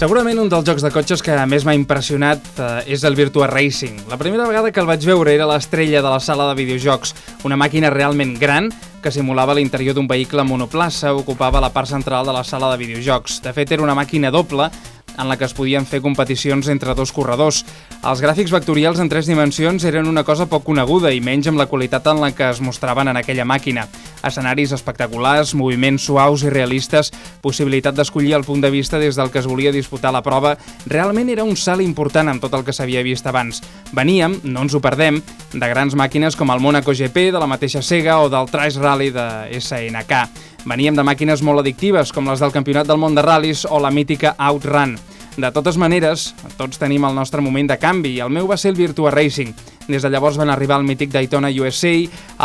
Segurament un dels jocs de cotxes que més m'ha impressionat eh, és el Virtua Racing. La primera vegada que el vaig veure era l'estrella de la sala de videojocs, una màquina realment gran que simulava l'interior d'un vehicle monoplaça, ocupava la part central de la sala de videojocs. De fet, era una màquina doble en la que es podien fer competicions entre dos corredors. Els gràfics vectorials en tres dimensions eren una cosa poc coneguda i menys amb la qualitat en la que es mostraven en aquella màquina. Escenaris espectaculars, moviments suaus i realistes, possibilitat d'escollir el punt de vista des del que es volia disputar la prova, realment era un salt important amb tot el que s'havia vist abans. Veníem, no ens ho perdem, de grans màquines com el Monaco GP, de la mateixa Sega o del Trash Rally de SNK. Veníem de màquines molt addictives, com les del Campionat del Món de Ral·lis o la mítica Outrun. De totes maneres, tots tenim el nostre moment de canvi i el meu va ser el Virtua Racing. Des de llavors van arribar el mític Daytona USA,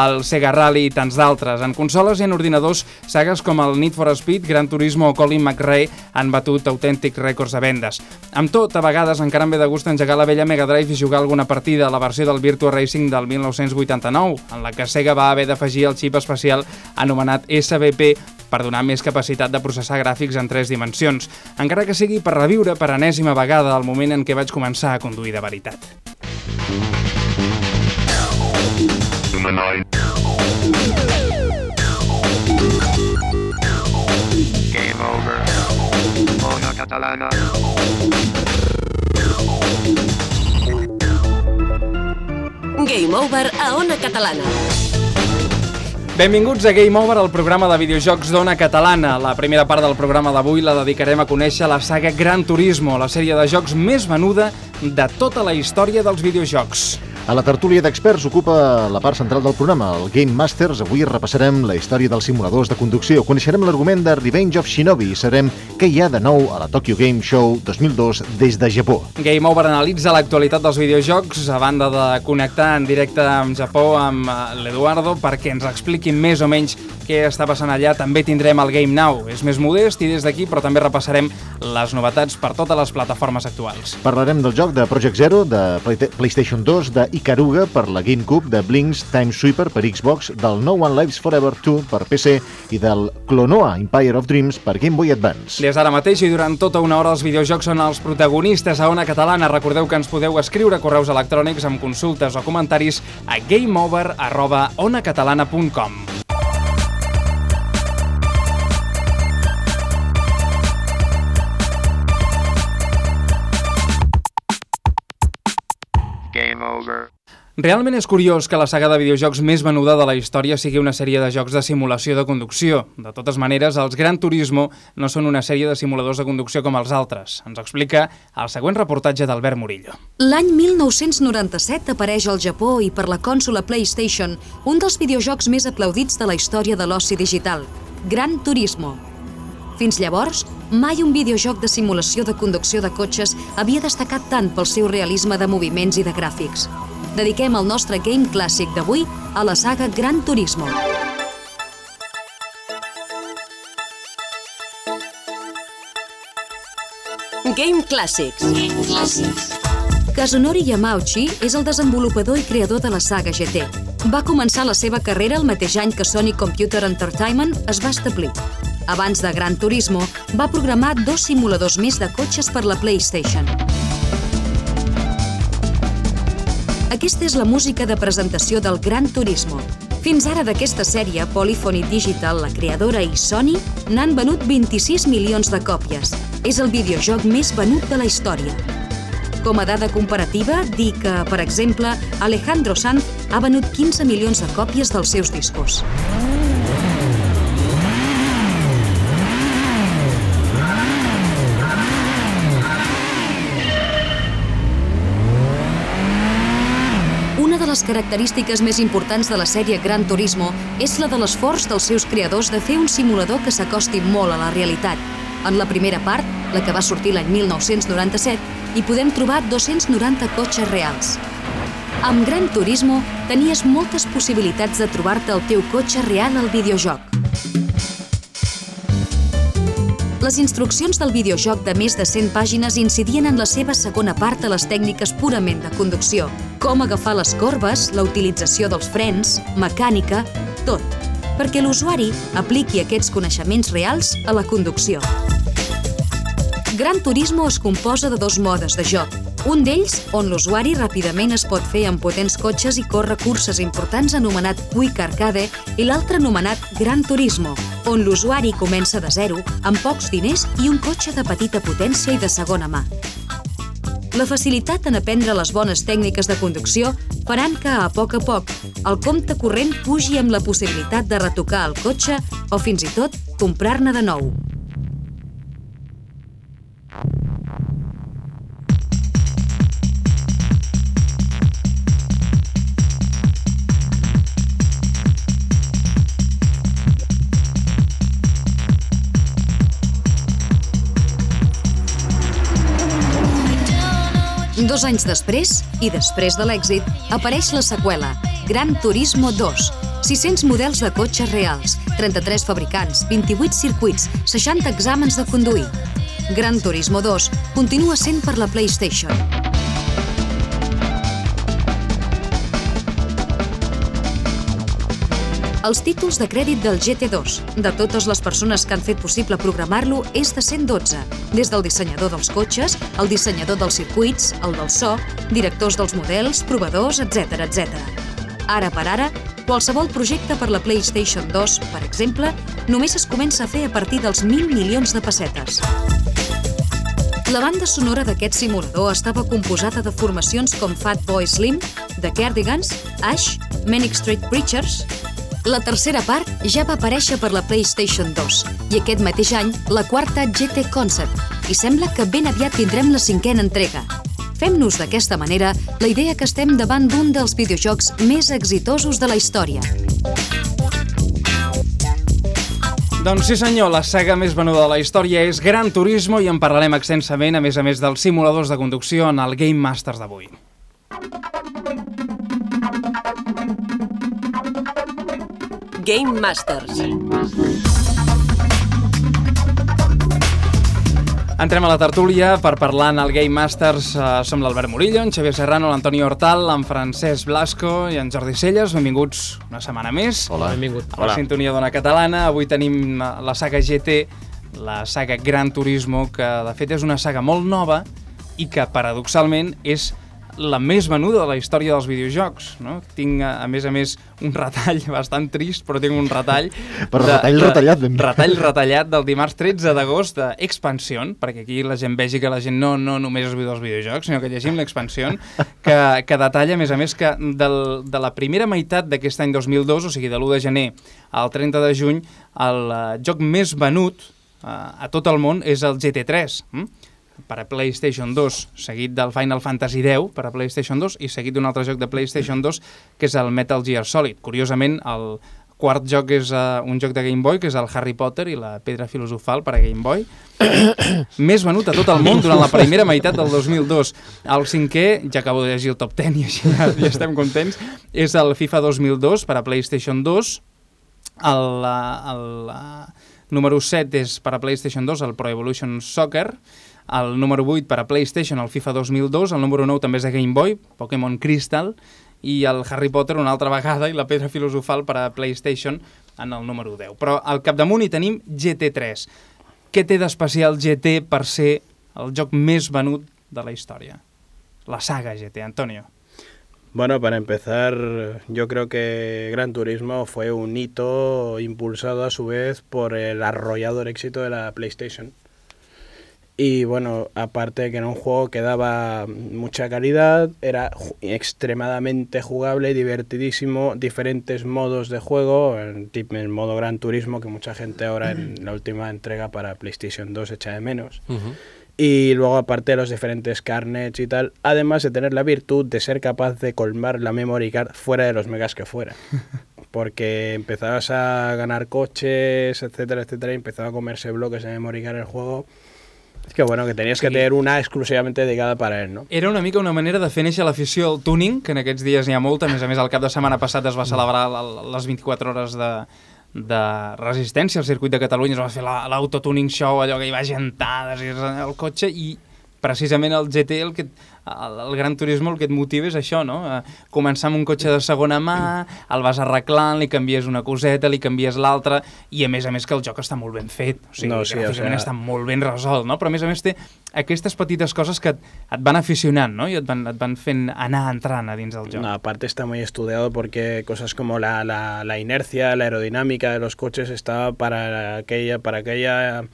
el Sega Rally i tants d'altres. En consoles i en ordinadors, sagues com el Need for Speed, Gran Turismo o Colin McRae han batut autèntics rècords de vendes. Amb tot, a vegades encara em ve de gust engegar la vella Mega Drive i jugar alguna partida a la versió del Virtua Racing del 1989, en la que Sega va haver d'afegir el xip especial anomenat SBP per donar més capacitat de processar gràfics en tres dimensions, encara que sigui per reviure per enèsima vegada el moment en què vaig començar a conduir de veritat. Game over. Ona catalana. Game Over a Ona Catalana. Benvinguts a Game Over, el programa de videojocs d'Ona Catalana. La primera part del programa d'avui la dedicarem a conèixer la saga Gran Turismo, la sèrie de jocs més venuda de tota la història dels videojocs. A la tertúlia d'experts ocupa la part central del programa, el Game Masters. Avui repassarem la història dels simuladors de conducció, coneixerem l'argument de Revenge of Shinobi i sabrem què hi ha de nou a la Tokyo Game Show 2002 des de Japó. Game Over analitza l'actualitat dels videojocs a banda de connectar en directe amb Japó amb eh, l'Eduardo perquè ens expliqui més o menys què està passant allà. També tindrem el Game Now. És més modest i des d'aquí, però també repassarem les novetats per totes les plataformes actuals. Parlarem del joc de Project Zero, de Play- PlayStation 2, de Ikaruga per la GameCube, de Blinks Time Sweeper per Xbox, del No One Lives Forever 2 per PC i del Clonoa Empire of Dreams per Game Boy Advance. Des d'ara mateix i durant tota una hora els videojocs són els protagonistes a Ona Catalana. Recordeu que ens podeu escriure correus electrònics amb consultes o comentaris a gameover.onacatalana.com. Realment és curiós que la saga de videojocs més venuda de la història sigui una sèrie de jocs de simulació de conducció. De totes maneres, els Gran Turismo no són una sèrie de simuladors de conducció com els altres. Ens explica el següent reportatge d'Albert Murillo. L'any 1997 apareix al Japó i per la consola PlayStation un dels videojocs més aplaudits de la història de l'oci digital, Gran Turismo. Fins llavors, mai un videojoc de simulació de conducció de cotxes havia destacat tant pel seu realisme de moviments i de gràfics. Dediquem el nostre game clàssic d'avui a la saga Gran Turismo. Game Classics. Kazunori Yamauchi és el desenvolupador i creador de la saga GT. Va començar la seva carrera el mateix any que Sony Computer Entertainment es va establir. Abans de Gran Turismo, va programar dos simuladors més de cotxes per la PlayStation. Aquesta és la música de presentació del Gran Turismo. Fins ara d'aquesta sèrie, Polyphony Digital, la creadora i Sony, n'han venut 26 milions de còpies. És el videojoc més venut de la història. Com a dada comparativa, dir que, per exemple, Alejandro Sanz ha venut 15 milions de còpies dels seus discos. Les característiques més importants de la sèrie Gran Turismo és la de l'esforç dels seus creadors de fer un simulador que s'acosti molt a la realitat. En la primera part, la que va sortir l'any 1997, hi podem trobar 290 cotxes reals. Amb Gran Turismo tenies moltes possibilitats de trobar-te el teu cotxe real al videojoc. Les instruccions del videojoc de més de 100 pàgines incidien en la seva segona part a les tècniques purament de conducció, com agafar les corbes, la utilització dels frens, mecànica, tot, perquè l'usuari apliqui aquests coneixements reals a la conducció. Gran Turismo es composa de dos modes de joc. Un d'ells, on l'usuari ràpidament es pot fer amb potents cotxes i córrer curses importants anomenat Quick Arcade i l'altre anomenat Gran Turismo, on l'usuari comença de zero, amb pocs diners i un cotxe de petita potència i de segona mà. La facilitat en aprendre les bones tècniques de conducció faran que, a poc a poc, el compte corrent pugi amb la possibilitat de retocar el cotxe o fins i tot comprar-ne de nou. Dos anys després, i després de l'èxit, apareix la seqüela, Gran Turismo 2. 600 models de cotxes reals, 33 fabricants, 28 circuits, 60 exàmens de conduir. Gran Turismo 2 continua sent per la PlayStation. Els títols de crèdit del GT2, de totes les persones que han fet possible programar-lo, és de 112, des del dissenyador dels cotxes, el dissenyador dels circuits, el del so, directors dels models, provadors, etc etc. Ara per ara, qualsevol projecte per la PlayStation 2, per exemple, només es comença a fer a partir dels 1.000 milions de pessetes. La banda sonora d'aquest simulador estava composada de formacions com Fatboy Slim, The Cardigans, Ash, Manic Street Preachers... La tercera part ja va aparèixer per la PlayStation 2 i aquest mateix any la quarta GT Concept i sembla que ben aviat tindrem la cinquena entrega. Fem-nos d'aquesta manera la idea que estem davant d'un dels videojocs més exitosos de la història. Doncs sí senyor, la saga més venuda de la història és Gran Turismo i en parlarem extensament, a més a més dels simuladors de conducció en el Game Masters d'avui. Game Masters. Entrem a la tertúlia per parlar en el Game Masters. Uh, som l'Albert Murillo, en Xavier Serrano, l'Antoni Hortal, en Francesc Blasco i en Jordi Celles. Benvinguts una setmana més. Hola. Benvingut. A la sintonia d'Ona Catalana. Avui tenim eh, la saga GT, la saga Gran Turismo, que de fet és una saga molt nova i que paradoxalment és la més venuda de la història dels videojocs. No? Tinc, a més a més, un retall bastant trist, però tinc un retall... Però retall retallat, ben bé. Retall retallat del dimarts 13 d'agost d'Expansió, perquè aquí la gent vegi que la gent no, no només es viu dels videojocs, sinó que llegim l'Expansió, que, que detalla, a més a més, que del, de la primera meitat d'aquest any 2002, o sigui, de l'1 de gener al 30 de juny, el uh, joc més venut uh, a tot el món és el GT3, hm? Per a PlayStation 2, seguit del Final Fantasy X per a PlayStation 2 i seguit d'un altre joc de PlayStation 2 que és el Metal Gear Solid. Curiosament, el quart joc és uh, un joc de Game Boy, que és el Harry Potter i la Pedra Filosofal per a Game Boy. Més venut a tot el món durant la primera meitat del 2002. El cinquè, ja acabo de llegir el top 10 i així ja, ja estem contents, és el FIFA 2002 per a PlayStation 2. El, uh, el uh, número 7 és per a PlayStation 2, el Pro Evolution Soccer el número 8 per a PlayStation, el FIFA 2002, el número 9 també és de Game Boy, Pokémon Crystal, i el Harry Potter una altra vegada i la Pedra Filosofal per a PlayStation en el número 10. Però al capdamunt hi tenim GT3. Què té d'especial GT per ser el joc més venut de la història? La saga GT, Antonio. Bueno, para empezar, yo creo que Gran Turismo fue un hito impulsado a su vez por el arrollador éxito de la PlayStation. Y bueno, aparte de que era un juego que daba mucha calidad, era extremadamente jugable y divertidísimo, diferentes modos de juego, el, el modo Gran Turismo que mucha gente ahora en la última entrega para PlayStation 2 echa de menos. Y luego aparte de los diferentes carnets y tal, además de tener la virtud de ser capaz de colmar la memory card fuera de los megas que fuera. Porque empezabas a ganar coches, etcétera, etcétera, y empezaba a comerse bloques de memory card el juego. Es que bueno, que tenías que Sí. tener una exclusivamente dedicada para él, ¿no? Era una mica una manera de fer néixer l'afició al tuning, que en aquests dies n'hi ha molta. A més a més, el cap de setmana passat es va celebrar les 24 hores de, de resistència al circuit de Catalunya. Es va fer la- l'autotuning show, allò que hi va gentades i el cotxe, i precisament el GT el que el, el Gran Turismo el que et motiva és això, no? Eh, començar amb un cotxe de segona mà, el vas arreglant, li canvies una coseta, li canvies l'altra, i a més a més que el joc està molt ben fet, o sigui, No, sí, sí, o gràficament sea- està molt ben resolt, no? Però a més a més té aquestes petites coses que et, et van aficionant, no? I et van, et van fent anar entrant a dins del joc. No, aparte está muy estudiado porque cosas como la, la, la inercia, la aerodinámica de los coches estaba para aquella, para aquella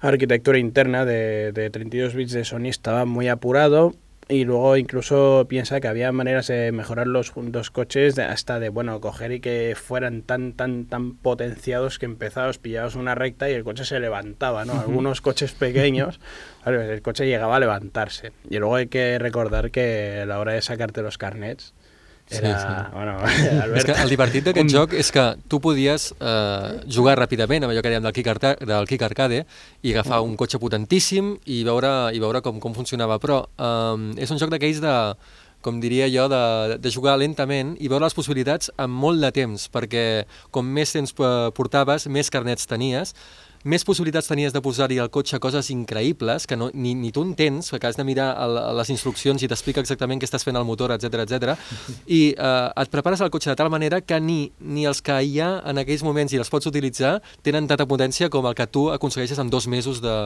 arquitectura interna de, de 32 bits de Sony estaba muy apurado y luego incluso piensa que había maneras de mejorar los, los coches hasta de bueno coger y que fueran tan tan tan potenciados que empezabas pillabas una recta y el coche se levantaba no algunos coches pequeños el coche llegaba a levantarse. Y luego hay que recordar que a la hora de sacarte los carnets era sí. bueno És Albert que el divertit d'aquest Un- joc és que tu podies eh, jugar ràpidament amb allò que dèiem del Kick, Arta del Kick Arcade i agafar un cotxe potentíssim i veure, i veure com, com funcionava, però eh, és un joc d'aquells de com diria jo, de, de jugar lentament i veure les possibilitats amb molt de temps, perquè com més temps eh, portaves, més carnets tenies, més possibilitats tenies de posar-hi al cotxe coses increïbles que no, ni, ni tu entens, perquè has de mirar el, les instruccions i t'explica exactament què estàs fent al motor, etc etc. i eh, et prepares el cotxe de tal manera que ni, ni els que hi ha en aquells moments i els pots utilitzar tenen tanta potència com el que tu aconsegueixes en dos mesos de,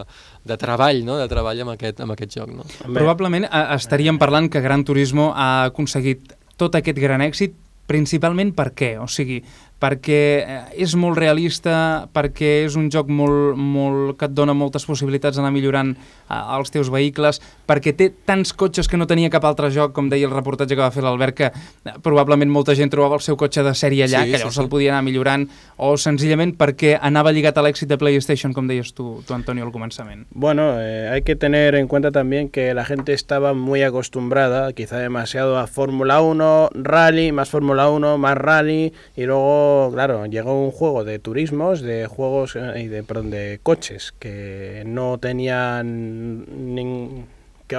de treball, no? de treball amb aquest, amb aquest joc. No? Probablement eh, estaríem parlant que Gran Turismo ha aconseguit tot aquest gran èxit principalment per què? O sigui, perquè eh, és molt realista, perquè és un joc molt, molt que et dona moltes possibilitats d'anar millorant eh, els teus vehicles, perquè té tants cotxes que no tenia cap altre joc, com deia el reportatge que va fer l'Albert, que eh, probablement molta gent trobava el seu cotxe de sèrie allà, Sí, que sí, llavors sí. el podia anar millorant, o senzillament perquè anava lligat a l'èxit de PlayStation, com deies tu, tu Antonio, al començament. Bueno, eh, hay que tener en cuenta también que la gente estaba muy acostumbrada, quizá demasiado, a Fórmula 1, rally, más Fórmula 1, más rally, y luego, claro, llegó un juego de turismos, de juegos eh, y de, perdón, de coches que no tenían nin-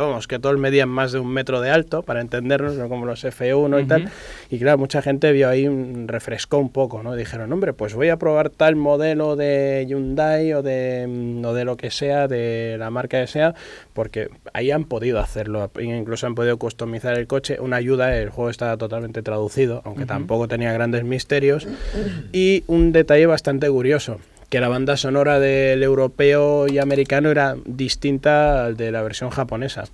que vamos, que todos medían más de un metro de alto, para entendernos, no como los F1 y tal. Y claro, mucha gente vio ahí, un- refrescó un poco, ¿no? Dijeron, hombre, pues voy a probar tal modelo de Hyundai o de, mm, o de lo que sea, de la marca que sea, porque ahí han podido hacerlo, incluso han podido customizar el coche. Una ayuda, el juego está totalmente traducido, aunque tampoco tenía grandes misterios. Y un detalle bastante curioso, que la banda sonora del europeo y americano era distinta al de la versión japonesa.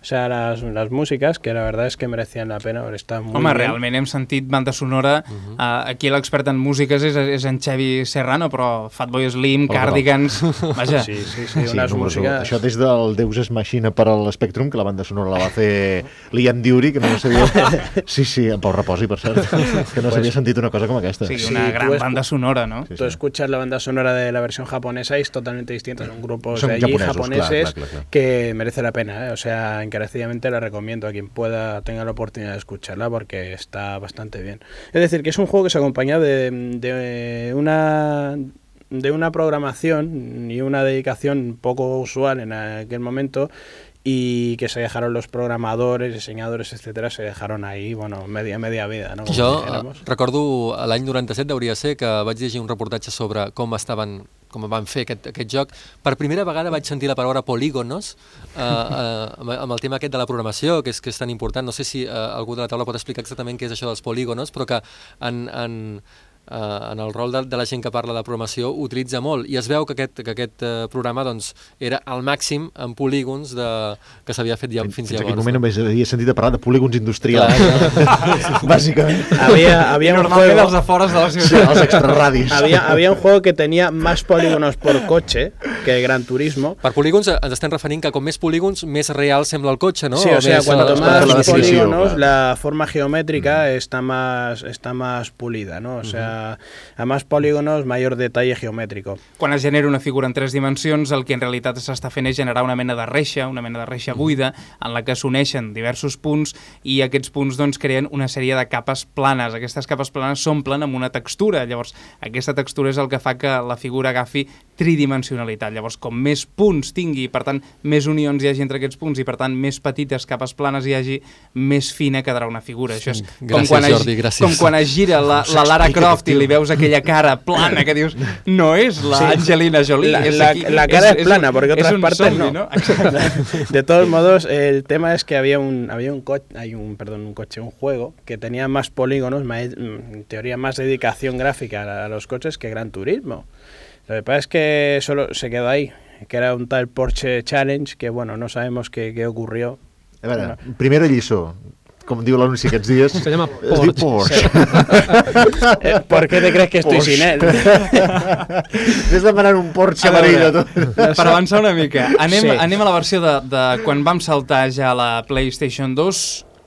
O sea, las, las músicas, que la verdad es que merecían la pena, están muy Home, bien. realment hem sentit banda sonora. Uh -huh. uh, aquí l'expert en músiques és, és en Xavi Serrano, però Fatboy Slim, Hola, Cardigans... Vaja, Sí, sí, sí, Sí, unas números u. músicas... Això des del Deus Ex Machina per a l'Spectrum, que la banda sonora la va fer Liam Diuri, que no sabia... Sí, sí, en Pau Reposi, per cert, que no s'havia sentit una cosa com aquesta. Sí, una tu gran banda sonora, no? Sí, Tú escuchas la banda sonora de la versión japonesa y es totalmente distinta. Son grupos Son de allí, japoneses, claro, claro, claro. que merece la pena. ¿eh? O sea, encarecidamente la recomiendo a quien pueda, tenga la oportunidad de escucharla porque está bastante bien. Es decir, que es un juego que se acompaña de, de una de una programación y una dedicación poco usual en aquel momento y que se dejaron los programadores, diseñadores, etcétera, se dejaron ahí, bueno, media media vida, ¿no? Como Jo eh, recordo l'any 97, hauria ser, que vaig llegir un reportatge sobre com estaven com van fer aquest, aquest joc. Per primera vegada vaig sentir la paraula polígonos eh, eh, amb, el tema aquest de la programació, que és, que és tan important. No sé si eh, algú de la taula pot explicar exactament què és això dels polígonos, però que en, en, eh, en el rol de, de la gent que parla de programació utilitza molt i es veu que aquest, que aquest eh, programa doncs, era al màxim en polígons de, que s'havia fet ja, fins, Fins llavors. aquell moment no? només havia sentit a parlar de polígons industrials. Clar, Bàsicament. Había, había un juego... als afores de la Sí, ciutat. els extrarradis. Había, había un juego que tenía más polígonos por coche que Gran Turismo. Per polígons eh, ens estem referint que com més polígons, més real sembla el cotxe, no? Sí, o sea, més, cuanto eh, más polígonos, claro. la forma geométrica está más está más pulida, ¿no? O sea, a más polígonos, mayor detalle geométrico. Quan es genera una figura en tres dimensions, el que en realitat s'està fent és generar una mena de reixa, una mena de reixa buida, en la que s'uneixen diversos punts i aquests punts doncs, creen una sèrie de capes planes. Aquestes capes planes s'omplen amb una textura. Llavors, aquesta textura és el que fa que la figura agafi tridimensionalitat. Llavors, com més punts tingui, per tant, més unions hi hagi entre aquests punts i, per tant, més petites capes planes hi hagi, més fina quedarà una figura. Això és com Gràcies, quan, Jordi, es, gràcies. com quan es gira la, la Lara Explica Croft i li veus aquella cara plana que dius, no és la Sí. Angelina Jolie. La, és la- aquí- la cara es, plana, porque és otras partes no. De todos modos, el tema es que había un, había un coche, hay un, perdón, un coche, un juego que tenía más polígonos, más- en teoría más dedicación gráfica a, a los coches que Gran Turismo. Lo que pasa es que solo se quedó ahí, que era un tal Porsche Challenge que bueno, no sabemos qué, qué ocurrió. A veure, primera lliçó, com diu l'anunci aquests dies, Se llama es diu Porsche. Porsche. Eh, ¿Por qué te crees que estoy Porsche. sin él? Ves demanant un Porsche A veure, amarillo. tu. Per avançar una mica, anem, Sí. anem a la versió de, de quan vam saltar ja a la PlayStation 2,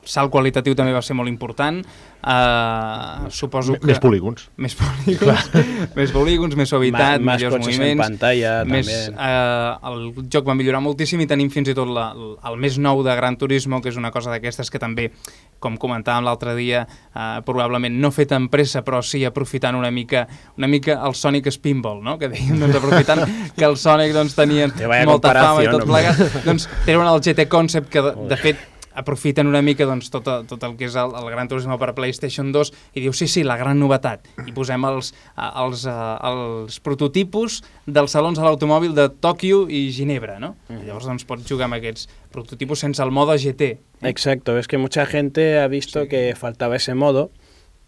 salt qualitatiu també va ser molt important, uh, suposo que... Més polígons. Més polígons, més polígons, més suavitat, más millors en moviments. pantalla, més, també. eh, el joc va millorar moltíssim i tenim fins i tot la, el més nou de Gran Turismo, que és una cosa d'aquestes que també, com comentàvem l'altre dia, eh, probablement no fet amb pressa, però sí aprofitant una mica una mica el Sonic Spinball, no? que dèiem, doncs, aprofitant que el Sonic doncs, tenien molta fama i tot no? plegat, doncs treuen el GT Concept que, de, de fet, aprofiten una mica doncs, tot, tot el que és el, el Gran Turismo per PlayStation 2 i diu, sí, sí, la gran novetat. I posem els, eh, els, eh, els prototipus dels salons de l'automòbil de Tòquio i Ginebra, no? I llavors doncs, pots jugar amb aquests prototipus sense el mode GT. Exacto, es que mucha gente ha visto que faltaba ese modo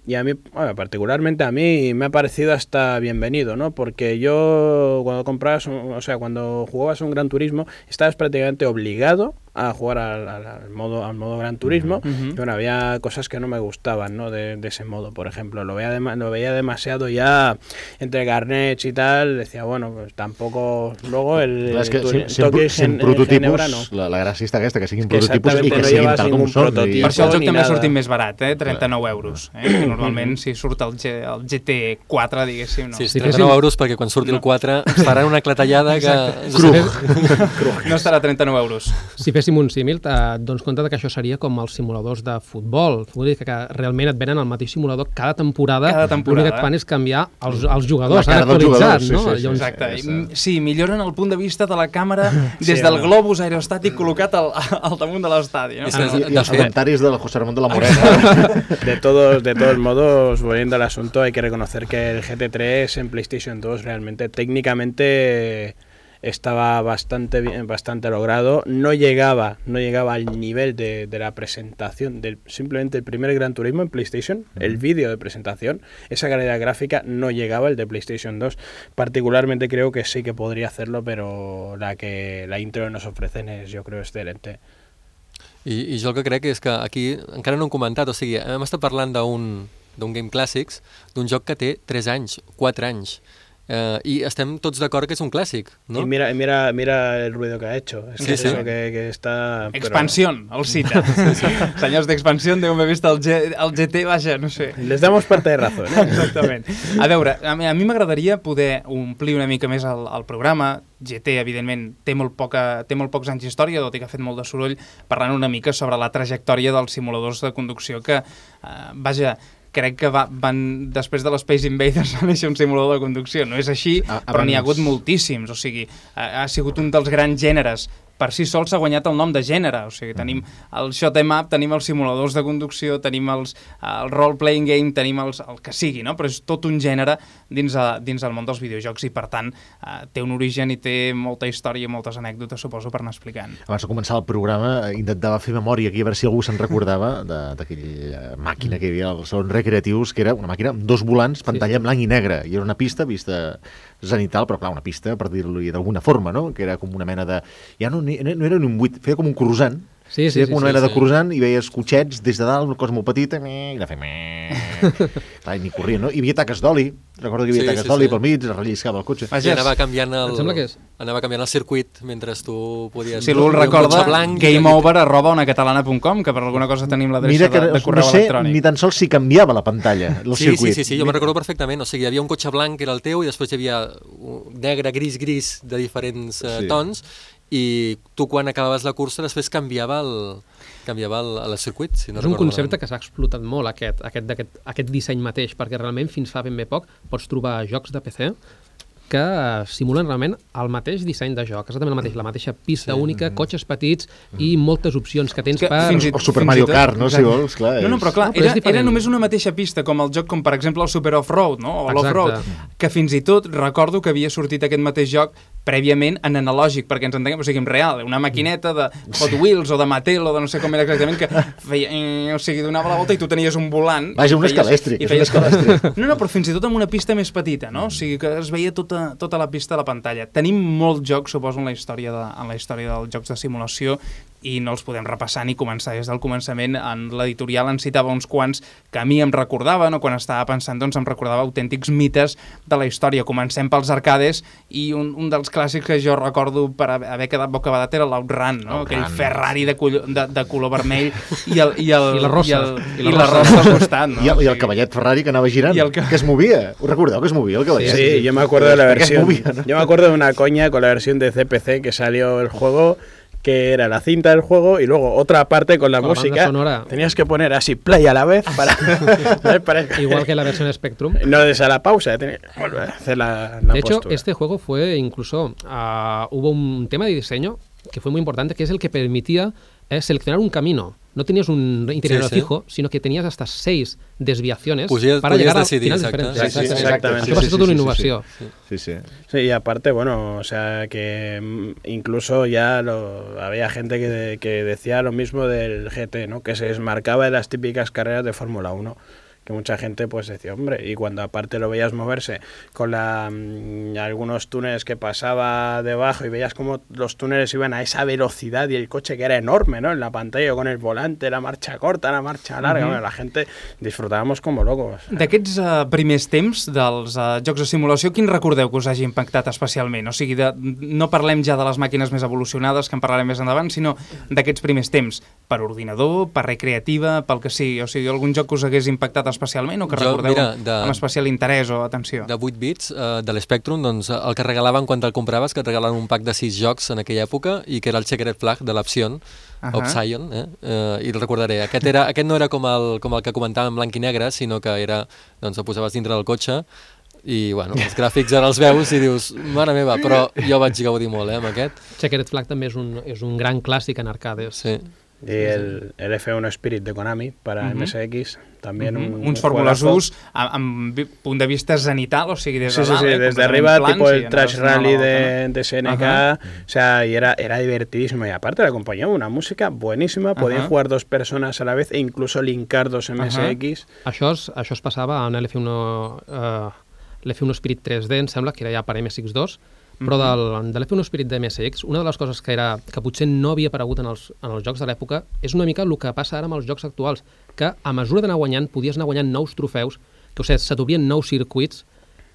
y a mí, bueno, particularmente a mí me ha parecido hasta bienvenido, ¿no? Porque yo cuando comprabas, un- o sea, cuando jugabas un Gran Turismo, estabas prácticamente obligado a jugar al, al- al modo, al modo Gran Turismo Ujú. y bueno, había cosas que no me gustaban, ¿no? De, de ese modo, por ejemplo, lo veía, lo veía demasiado ya entre garnets y tal, decía, bueno, pues tampoco, luego el, que el sent, Tokio y sent Gen- Ginebra prototipus, no. la, aquesta, que siguin que prototipus i que no siguin tal com són. prototip. Per això el joc també ha nada. sortit més barat, eh? 39 euros. Eh? Que normalment si surt el, G, el GT4, diguéssim, no. Sí, Si 39 féssim- euros perquè quan surti el 4 ens faran una clatellada que... No estarà a 39 euros. Si féssim un símil, et dones compte de que això seria com els simuladors de futbol. Vull dir que, que realment et venen el mateix simulador cada temporada. Cada temporada. L'únic que fan és canviar els, els jugadors, La cara han dels actualitzat, jugadors, sí, no? sí, sí. Llavors, Exacte. és, I, Sí, milloren el punt de vista de la càmera des Sí, del home. globus aerostàtic col·locat al, al damunt de l'estadi. No? I, i de els comentaris del José Ramón de la Morena. De todos, de todos modos, volviendo al asunto, hay que reconocer que el GT3 en PlayStation 2 realmente técnicamente estaba bastante bien, bastante logrado. No llegaba, no llegaba al nivel de, de la presentación del simplemente el primer Gran Turismo en PlayStation, el vídeo de presentación, esa calidad gráfica no llegaba el de PlayStation 2. Particularmente creo que sí que podría hacerlo, pero la que la intro nos ofrecen es yo creo excelente. I, I jo el que crec és que aquí encara no hem comentat, o sigui, hem estat parlant d'un d'un Game Classics, d'un joc que té 3 anys, 4 anys, eh, i estem tots d'acord que és un clàssic, no? Y mira, mira, mira el ruido que ha hecho. Es Sí, que es sí. eso que, que está. pero- Expansión, el cita. Senyors d'expansió, deu haver vist el, G, el GT, vaja, no sé. Les damos parte de razón. ¿eh? Exactament. A veure, a mi, a mi m'agradaria poder omplir una mica més el, el programa. GT, evidentment, té molt, poca, té molt pocs anys d'història, tot i que ha fet molt de soroll, parlant una mica sobre la trajectòria dels simuladors de conducció que, eh, vaja, crec que va, van, després de l'Space Invaders va néixer un simulador de conducció. No és així, A- però n'hi ha abans- hagut moltíssims. O sigui, ha, ha sigut un dels grans gèneres per si sol s'ha guanyat el nom de gènere, o sigui, tenim el shot em up, tenim els simuladors de conducció, tenim els, el role-playing game, tenim els, el que sigui, no? però és tot un gènere dins, a, dins del món dels videojocs i, per tant, eh, té un origen i té molta història i moltes anècdotes, suposo, per anar explicant. Abans de començar el programa eh, intentava fer memòria aquí a veure si algú se'n recordava de- d'aquella màquina que hi havia als salons recreatius, que era una màquina amb dos volants, pantalla en blanc i negre, i era una pista vista zenital, però clar, una pista, per dir-li d'alguna forma, no? que era com una mena de... Ja no, no era ni un buit, feia com un croissant, Sí, sí, feia sí, com una sí, mena sí. de croissant i veies cotxets des de dalt, una cosa molt petita, meh, i fer... meh. clar, i ni corria, no? Hi havia taques d'oli, recordo que hi havia Sí, taques sí, d'oli sí. pel mig, es relliscava el cotxe. I anava canviant el, Em sembla que és. Anava canviant el circuit mentre tu podies... Si algú el recorda, blanc gameover arroba onacatalana.com, que per alguna cosa tenim l'adreça de, de no correu sé electrònic. ni tan sols si canviava la pantalla, el Sí, sí, circuit. sí, sí, jo me'n recordo perfectament. O sigui, hi havia un cotxe blanc que era el teu i després hi havia negre, gris, gris de diferents eh, Sí. tons i tu quan acabaves la cursa després canviava el, canviava el, el circuit, si no és un concepte que s'ha explotat molt, aquest, aquest, aquest, aquest disseny mateix, perquè realment fins fa ben bé poc pots trobar jocs de PC que simulen realment el mateix disseny de joc, exactament el mateix, la mateixa pista sí. única, cotxes petits i moltes opcions que tens que per... fins i- O Super Mario Kart, no? Si vols, clar. No, no, és- però clar, No, però és era, diferent. era només una mateixa pista, com el joc, com per exemple el Super Off-Road, no? o l'Off-Road, que fins i tot recordo que havia sortit aquest mateix joc prèviament en analògic, perquè ens entenguem, o sigui, en real, una maquineta de Hot Wheels o de Mattel o de no sé com era exactament, que feia, eh, o sigui, donava la volta i tu tenies un volant. Vaja, un escalèstric, i feies- escalèstric. No, no, però fins i tot amb una pista més petita, no? O sigui, que es veia tota, tota la pista a la pantalla. Tenim molts jocs, suposo, en la història, de, en la història dels jocs de simulació i no els podem repassar ni començar des del començament. En l'editorial en citava uns quants que a mi em recordaven, o quan estava pensant, doncs em recordava autèntics mites de la història. Comencem pels arcades i un, un dels clàssics que jo recordo per haver quedat bocabadat era l'Outrun, no? aquell Outrun. Ferrari de, collo, de, de color vermell i, el, i, el, I la rossa. i, el, I i, la la, rossa. al costat. No? I, el, I el cavallet Ferrari que anava girant, el que- que es movia. Us recordeu que es movia el cavallet? Sí, yo me acuerdo de la versión. movia, ¿no? Yo me acuerdo de una coña con la versión de CPC que salió el juego que era la cinta del juego y luego otra parte con la Con la música. sonora. Tenías que poner así play a la vez para, para Igual que la versión Spectrum. no des a la pausa, tenías que volver a hacer la, la De hecho, postura. este juego fue incluso, ah, hubo un tema de diseño que fue muy importante, que es el que permitía eh, seleccionar un camino. No tenías un itinerario Sí, sí. fijo, sino que tenías hasta seis desviaciones Podies- para podies llegar a decidir. Sí, exactamente. Sí, ser sí, tota una sí, sí, innovació. Sí, sí. Sí, y aparte, bueno, o sea, que mm, incluso ya lo, había gente que, que decía lo mismo del GT, ¿no? Que se desmarcaba de las típicas carreras de Fórmula 1. Que mucha gente pues decía, hombre, y cuando aparte lo veías moverse con la, mm, algunos túneles que pasaba debajo y veías como los túneles iban a esa velocidad y el coche que era enorme, ¿no? En la pantalla con el volante, la marcha corta, la marcha larga, bueno, la gente disfrutábamos como locos. D'aquests uh, primers temps dels uh, jocs de simulació, quin recordeu que us hagi impactat especialment? O sigui, de, no parlem ja de les màquines més evolucionades, que en parlarem més endavant, sinó d'aquests primers temps, per ordinador, per recreativa, pel que sigui. O sigui, algun joc que us hagués impactat especialment o que Jo, recordeu mira, de- amb especial interès o atenció? de 8 bits eh, de l'Spectrum, doncs el que regalaven quan te'l compraves, que et regalaven un pack de 6 jocs en aquella època i que era el Checkered Flag de l'Option, uh Ahà. Opsion, eh? eh? i el recordaré. Aquest, era, aquest no era com el, com el que comentàvem en blanc i negre, sinó que era, doncs el posaves dintre del cotxe i bueno, els gràfics ara els veus i dius, mare meva, però jo vaig gaudir molt eh, amb aquest. Checkered Flag també és un, és un gran clàssic en arcades. Sí. Y el, el F1 Spirit de Konami para Ujú. MSX, también un, Uns un fórmules juegazo. 2 amb, amb punt de vista zenital, o sigui, des Sí, de sí, dalt, sí, eh, desde completament arriba, plans tipo el Trash la Rally de, no? de SNK, Ajá. o sea, y era, era divertidísimo. Y aparte le acompañaba una música buenísima, podían Ajá. jugar dos personas a la vez e incluso linkar dos. MSX. Això es, això es passava en l'F1, eh, l'F1 Spirit 3D, em sembla, que era ja per MSX2, però del, de l'F1 Spirit de MSX, una de les coses que, era, que potser no havia aparegut en els, en els jocs de l'època és una mica el que passa ara amb els jocs actuals, que a mesura d'anar guanyant, podies anar guanyant nous trofeus, que o sigui, se t'obrien nous circuits,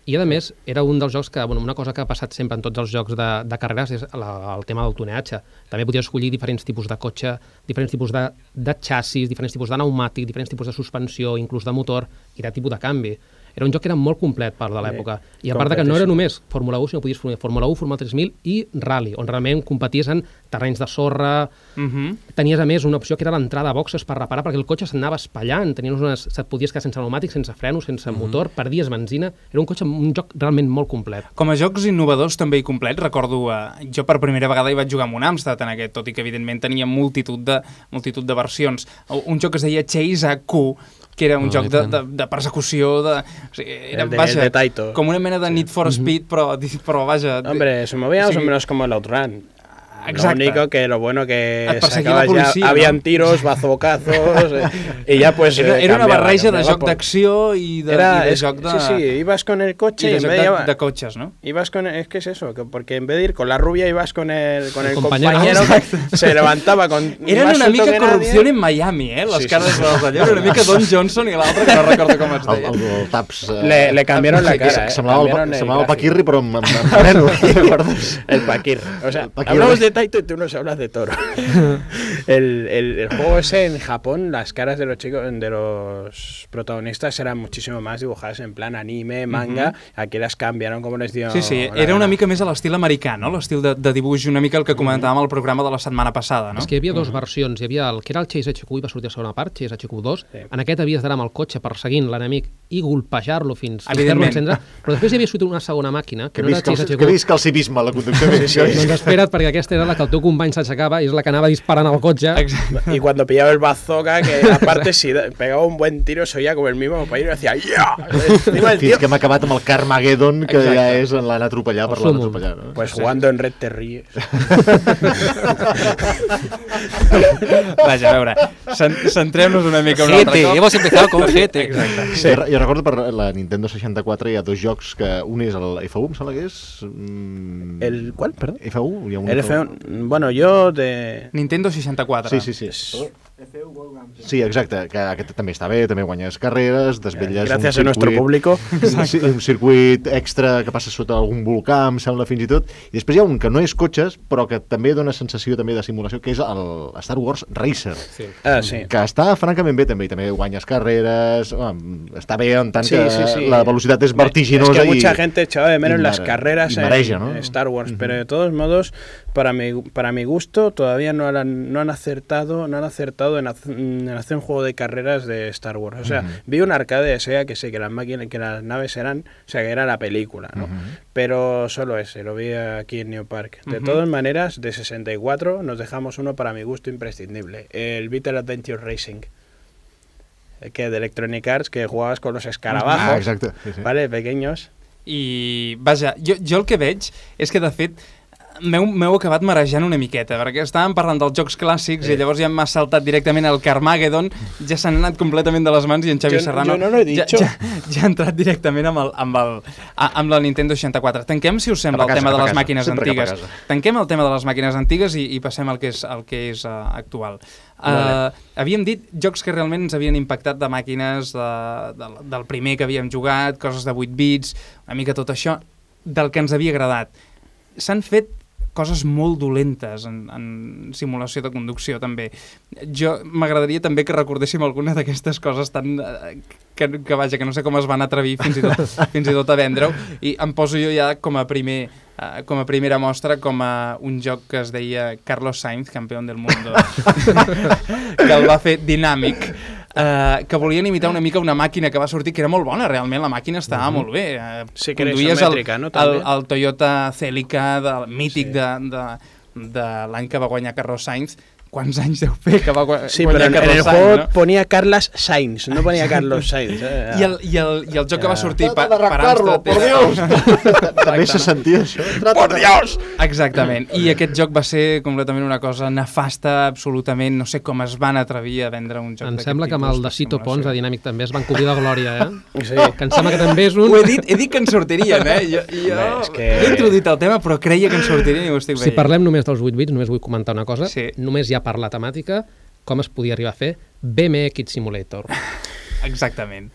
i a més era un dels jocs que, bueno, una cosa que ha passat sempre en tots els jocs de, de carreres és la, el tema del tuneatge. També podies escollir diferents tipus de cotxe, diferents tipus de, de xassis, diferents tipus de pneumàtic, diferents tipus de suspensió, inclús de motor i de tipus de canvi. Era un joc que era molt complet per de l'època. I a part de que no era només Fórmula 1, sinó que podies fer Fórmula 1, Fórmula 3000 i Rally, on realment competies en terrenys de sorra, Mhm. tenies a més una opció que era l'entrada a boxes per reparar perquè el cotxe s'anava espallant, tenies unes, se't podies quedar sense pneumàtic, sense frenos, sense motor, perdies benzina, era un cotxe, un joc realment molt complet. Com a jocs innovadors també i complets, recordo, eh, jo per primera vegada hi vaig jugar amb un Amstrad en aquest, tot i que evidentment tenia multitud de, multitud de versions. Un joc que es deia Chase AQ, que era un No, joc de, de, de persecució, de, o sigui, era, de- vaja, de Taito. com una mena de Need for Speed, però, però vaja... Hombre, se movía más sí. o menos como el Outrun. Exacto. Lo único que lo bueno que policia, habían ¿no? tiros, bazocazos, eh, y ya pues... Era, eh, era una barreja de joc d'acció i de, Era, i de es- joc de... Sí, sí, ibas con el i coche y de en joc vez de, de, llevar- de cotxes, no? Ibas con, es que es eso, que porque en vez de ir con la rubia ibas con el, con El el, compañero. compañero, que se levantaba con Eren una mica corrupció en Miami, eh? Les Sí, cares sí. de d'allò. Una mica Don Johnson i l'altre, que no recordo com es El, deia. el, el Taps... eh, Le, le cambiaron la cara, eh, Semblava el, el semblava el gráfico. Paquirri, però amb. De Taito y tú nos hablas de Toro. el, el- el juego ese en Japón, las caras de los chicos, de los protagonistas eran muchísimo más dibujadas en plan anime, manga. Aquí las cambiaron como les dio. Sí, sí, era una mica més a l'estil americà, no? L'estil de, de dibuix una mica el que comentàvem al programa de la setmana passada, no? És que hi havia dues versions. Hi havia el que era el Chase HQ i va sortir a segona part, Chase HQ 2. Sí. En aquest havies d'anar amb el cotxe perseguint l'enemic i golpejar-lo fins Evidentment. fer-lo encendre. Però després hi havia sortit una segona màquina, que, Que no era Chase HQ. que visca el civisme, la conducció. Sí, sí, Doncs espera't, perquè aquesta era la que el teu company s'aixecava i és la que anava disparant al cotxe. Exacte. Y cuando pillaba el bazooka, que aparte si da- pegaba un buen tiro, se oía como el mismo compañero decía ¡Ya! Tío, Fins que hem acabat amb el Carmageddon, que Exacte. ja és l'anar a atropellar per a súmum. atropellar. No? Pues jugando en red te ríes. Vaja, a veure, cen- centrem-nos una mica un altre cop. hemos empezado con GT. Exacte. Sí. Jo, jo recordo per la Nintendo 64 hi ha dos jocs que un és el F1, em sembla que és... Mm, ¿El cuál? Perdón. F1? Hi ha un El F1. Bueno, yo de. Nintendo 64. Sí, sí, sí. Sí, exacte, que aquest també està bé, també guanyes carreres, desvetlles Gracias un a nuestro circuit- público. un, un circuit extra que passa sota algun volcà, em sembla fins i tot. I després hi ha un que no és cotxes, però que també dona sensació també de simulació, que és el Star Wars Racer. Sí. Ah, sí. Que està francament bé també, i també guanyes carreres, està bé en tant Sí, que sí, sí. la velocitat és vertiginosa Es que mucha i... gente echaba de menos las carreras y en mareja, ¿no? Star Wars, pero de todos modos, para mi, para mi gusto, todavía no han, no han acertado, no han acertado en, hacer un juego de carreras de Star Wars. O sea, vi un arcade de Sega que sé que las máquinas, que las naves eran, o sea, que era la película, ¿no? Pero solo ese, lo vi aquí en New Park. De todas maneras, de 64 nos dejamos uno para mi gusto imprescindible, el Beetle Adventure Racing. eh, Que de Electronic Arts, que jugabas con los escarabajos. Ah, exacte. Sí, sí. ¿Vale? Pequeños. I, vaja, jo, jo el que veig és que, de fet, m'heu acabat marejant una miqueta, perquè estàvem parlant dels jocs clàssics i llavors ja m'ha saltat directament al Carmageddon, ja s'han anat completament de les mans i en Xavi Jo- Serrano jo no he ja, ja, ja ha entrat directament amb, el, amb, el, a- amb la Nintendo 64. Tanquem, si us sembla, Cap a el tema casa, de les casa. màquines a antigues. casa. Tanquem el tema de les màquines antigues i, i passem al que és, al que és uh, actual. Uh, Vale. havíem dit jocs que realment ens havien impactat de màquines de, de, del primer que havíem jugat, coses de 8 bits, una mica tot això, del que ens havia agradat. S'han fet coses molt dolentes en, en simulació de conducció també. Jo m'agradaria també que recordéssim alguna d'aquestes coses tan eh, que, que vaja, que no sé com es van atrevir fins i tot, fins i tot a vendre-ho i em poso jo ja com a primer eh, com a primera mostra com a un joc que es deia Carlos Sainz, campió del món que el va fer dinàmic eh, que volien imitar una mica una màquina que va sortir que era molt bona, realment la màquina estava molt bé eh, Sí que era el, no, el, també? el Toyota Celica del mític Sí. de, de, de l'any que va guanyar Carlos Sainz quants anys deu fer que va gua Sí, pero guanyar en, en Carlos el Sainz, juego no? ponía Carlas Sainz, no ponía Carlos Sainz. eh. I el, i, el, I el joc que va Ja. sortir pa, Trata de per arrancarlo, Amstrad por era- Dios! També se sentia això. Por Dios! Exactament, i aquest joc va ser completament una cosa nefasta, absolutament, no sé com es van atrevir a vendre un joc Em sembla que amb el de Cito. Pons a Dinàmic també es van cobrir de glòria, eh? Sí. Que em sembla que també és un... Ho he dit, he dit que en sortirien, eh? Jo, jo Home, és que- he introduït el tema, però creia que en sortirien i ho estic Si veient. parlem només dels 8 bits, només vull comentar una cosa. Sí. Només per la temàtica, com es podia arribar a fer BMX Simulator. Exactament.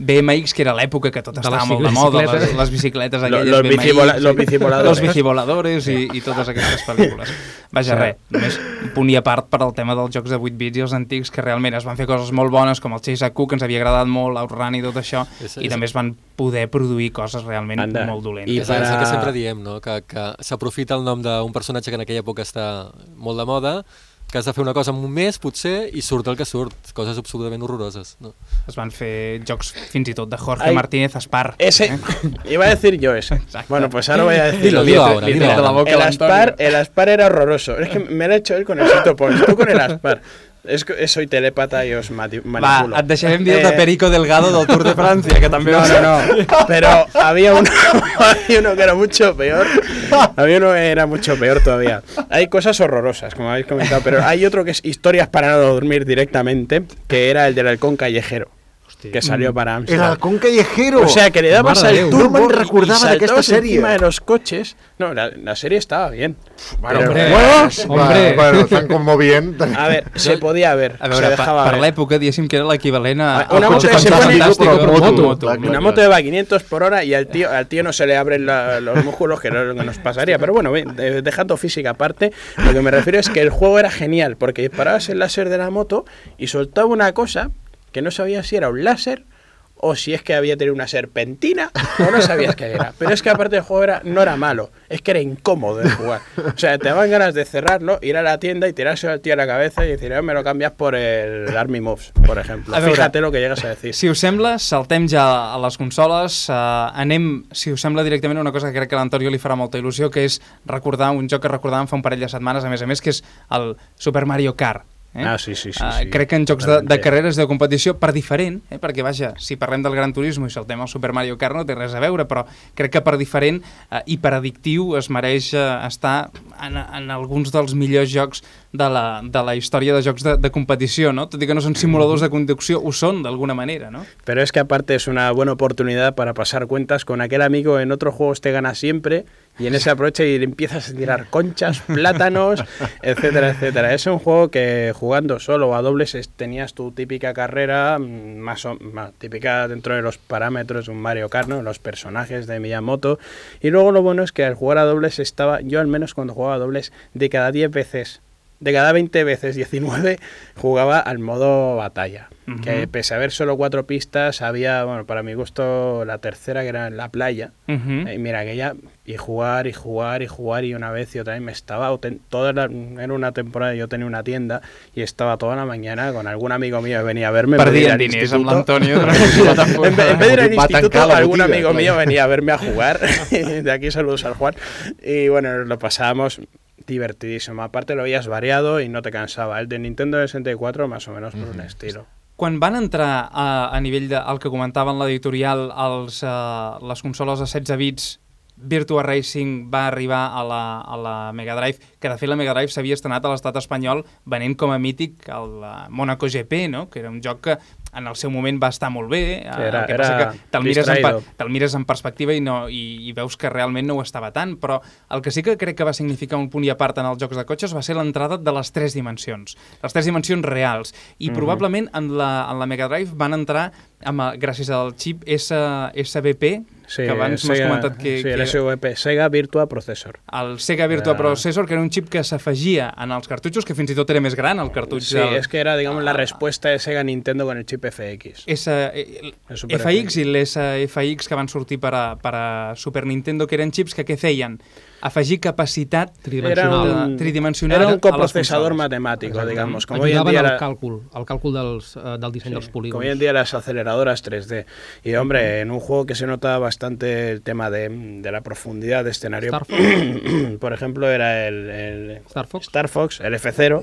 BMX, que era l'època que tot De estava molt de moda, les, bicicletes. les bicicletes aquelles los BMX, bicivola- i- los bicivoladores. los bicivoladores i, i totes aquestes pel·lícules. Vaja, res, només un punt i a part per al tema dels jocs de 8 bits i els antics, que realment es van fer coses molt bones, com el Chase Q, que ens havia agradat molt, l'Outrun i tot això, És- i és- també es van poder produir coses realment Anda. molt dolentes. I I és, el que sempre diem, no? que, que s'aprofita el nom d'un personatge que en aquella època està molt de moda, que has de fer una cosa en un mes, potser, i surt el que surt. Coses absolutament horroroses. No? Es van fer jocs fins i tot de Jorge Ai. Martínez Espar. Ese, eh? iba a decir yo ese. Bueno, pues ahora voy a decir Dilo, dilo ahora, dilo de la ahora. boca El. Aspar, el Aspar era horroroso. Es que me lo he hecho él con el Sito Pons. Tú con el Aspar. Es que soy telépata y os mati- Va, manipulo. et deixarem dir de Eh, Perico Delgado del Tour de Francia, que també No, no, no. Pero había uno, había uno que era mucho peor. Había uno que era mucho peor todavía. Hay cosas horrorosas, como habéis comentado, pero hay otro que es historias para no dormir directamente, que era el del halcón callejero. Hosti. que salió para El Amsterdam. halcón callejero. O sea, que le dabas de al Déu. turbo No me'n y- recordava y d'aquesta saltabas sèrie. encima de los coches. No, la, la serie estaba bien. Bueno, Pero- hombre. bueno, Hombre. bueno, tan conmovient. A ver, se podía ver. A se veure, per, dejaba per ver. l'època, diguéssim que era l'equivalent a... Una moto que se pone- moto, moto. Una moto va a 500 por hora y al tío, al tío no se le abren la- los músculos, que no es lo que nos pasaría. Pero bueno, de- dejando física aparte, lo que me refiero es que el juego era genial, porque disparabas el láser de la moto y soltaba una cosa que no sabías si era un láser o si es que había tenido una serpentina o no sabías qué era. Pero es que aparte el juego era, no era malo, es que era incómodo de jugar. O sea, te daban ganas de cerrarlo, ir a la tienda y tirarse al tío a la cabeza y decir, "Ah, me lo cambias por el Army Moves, por ejemplo. A veure, Fíjate lo que llegas a decir. Si us sembla, saltem ja a les consoles, uh, anem, si us sembla, directament a una cosa que crec que a l'Antonio li farà molta il·lusió, que és recordar un joc que recordàvem fa un parell de setmanes, a més a més, que és el Super Mario Kart. Eh? Ah, sí, sí, sí, Uh, sí. crec que en jocs de, de carreres de competició, per diferent, eh? perquè vaja, si parlem del Gran Turismo i saltem al Super Mario Kart no té res a veure, però crec que per diferent uh, i per addictiu es mereix uh, estar en, en alguns dels millors jocs de la, de la història de jocs de, de competició, no? Tot i que no són simuladors de conducció, ho són d'alguna manera, no? Pero es que aparte es una buena oportunidad para pasar cuentas con aquel amigo en otros juegos te gana siempre y en ese aprovecha y empiezas a tirar conchas, plátanos, etcétera, etcétera. Es un juego que jugando solo o a dobles es- tenías tu típica carrera, mm, más, o, más típica dentro de los parámetros de un Mario Kart, ¿no? los personajes de Miyamoto. Y luego lo bueno es que al jugar a dobles estaba, yo al menos cuando jugaba a dobles, de cada 10 veces de cada 20 veces 19 jugaba al modo batalla. Ujú. Que pese a haber solo cuatro pistas, había, bueno, para mi gusto, la tercera que era en la playa. Uh Y mira, aquella, y jugar, y jugar, y jugar, y una vez y otra vez me estaba, toda la, era una temporada, yo tenía una tienda, y estaba toda la mañana con algún amigo mío que venía a verme. al diners amb instituto. l'Antonio. En vez, en vez de ir al instituto, algún amigo mío venía a verme a jugar. de aquí saludos al Juan. Y bueno, lo pasábamos divertidísimo. Aparte lo veías variado y no te cansaba. El de Nintendo 64 más o menos por un estilo. Quan van entrar a, a nivell de, el que comentava en l'editorial, uh, les consoles de 16 bits, Virtua Racing va arribar a la, a la Mega Drive, que de fet la Mega Drive s'havia estrenat a l'estat espanyol venent com a mític el uh, Monaco GP, no? que era un joc que en el seu moment va estar molt bé, eh, Era- el que passa que te'l mires, en, te'l mires en perspectiva i, no, i, i veus que realment no ho estava tant, però el que sí que crec que va significar un punt i a part en els jocs de cotxes va ser l'entrada de les tres dimensions, les tres dimensions reals, i probablement en la, en la Mega Drive van entrar amb, gràcies al xip S, SBP, Sí, que abans m'has comentat que, sí, que el era SVP, Sega Virtua Processor. el Sega Virtua Era- Processor, que era un xip que s'afegia en els cartutxos, que fins i tot era més gran, el cartutx Sí, del, es que era, digamos, la respuesta de Sega Nintendo con el chip FX. S, El FX i l'SFX que van sortir per a, per a Super Nintendo, que eren xips que què feien? Afegir capacitat Tridimensional. de- tridimensional era un les coprocesador consoles. matemático, digamos. Como hoy en día al la- càlcul, al càlcul dels, eh, del disseny dels Como polígons. hoy en día las aceleradoras 3D. Y hombre, en un juego que se nota bastante el tema de, de la profundidad de escenario. Por ejemplo, era el, el Star Fox. Star Fox, el F0,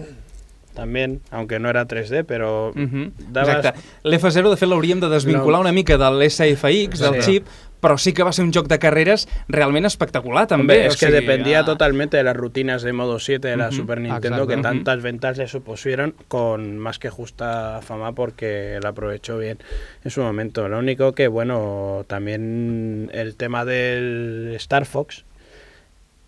también, aunque no era 3D, pero Mhm. dabas- Exacte. L'F0, de fet, l'hauríem de desvincular No. una mica de l'SFX, del Sí. xip, però sí que va ser un joc de carreres realment espectacular, també. O es que ah, totalmente de las rutinas de modo 7 de la Super Nintendo exacto. que tantas ventas le supusieron con más que justa fama porque la aprovechó bien en su momento. Lo único que, bueno, también el tema del Star Fox,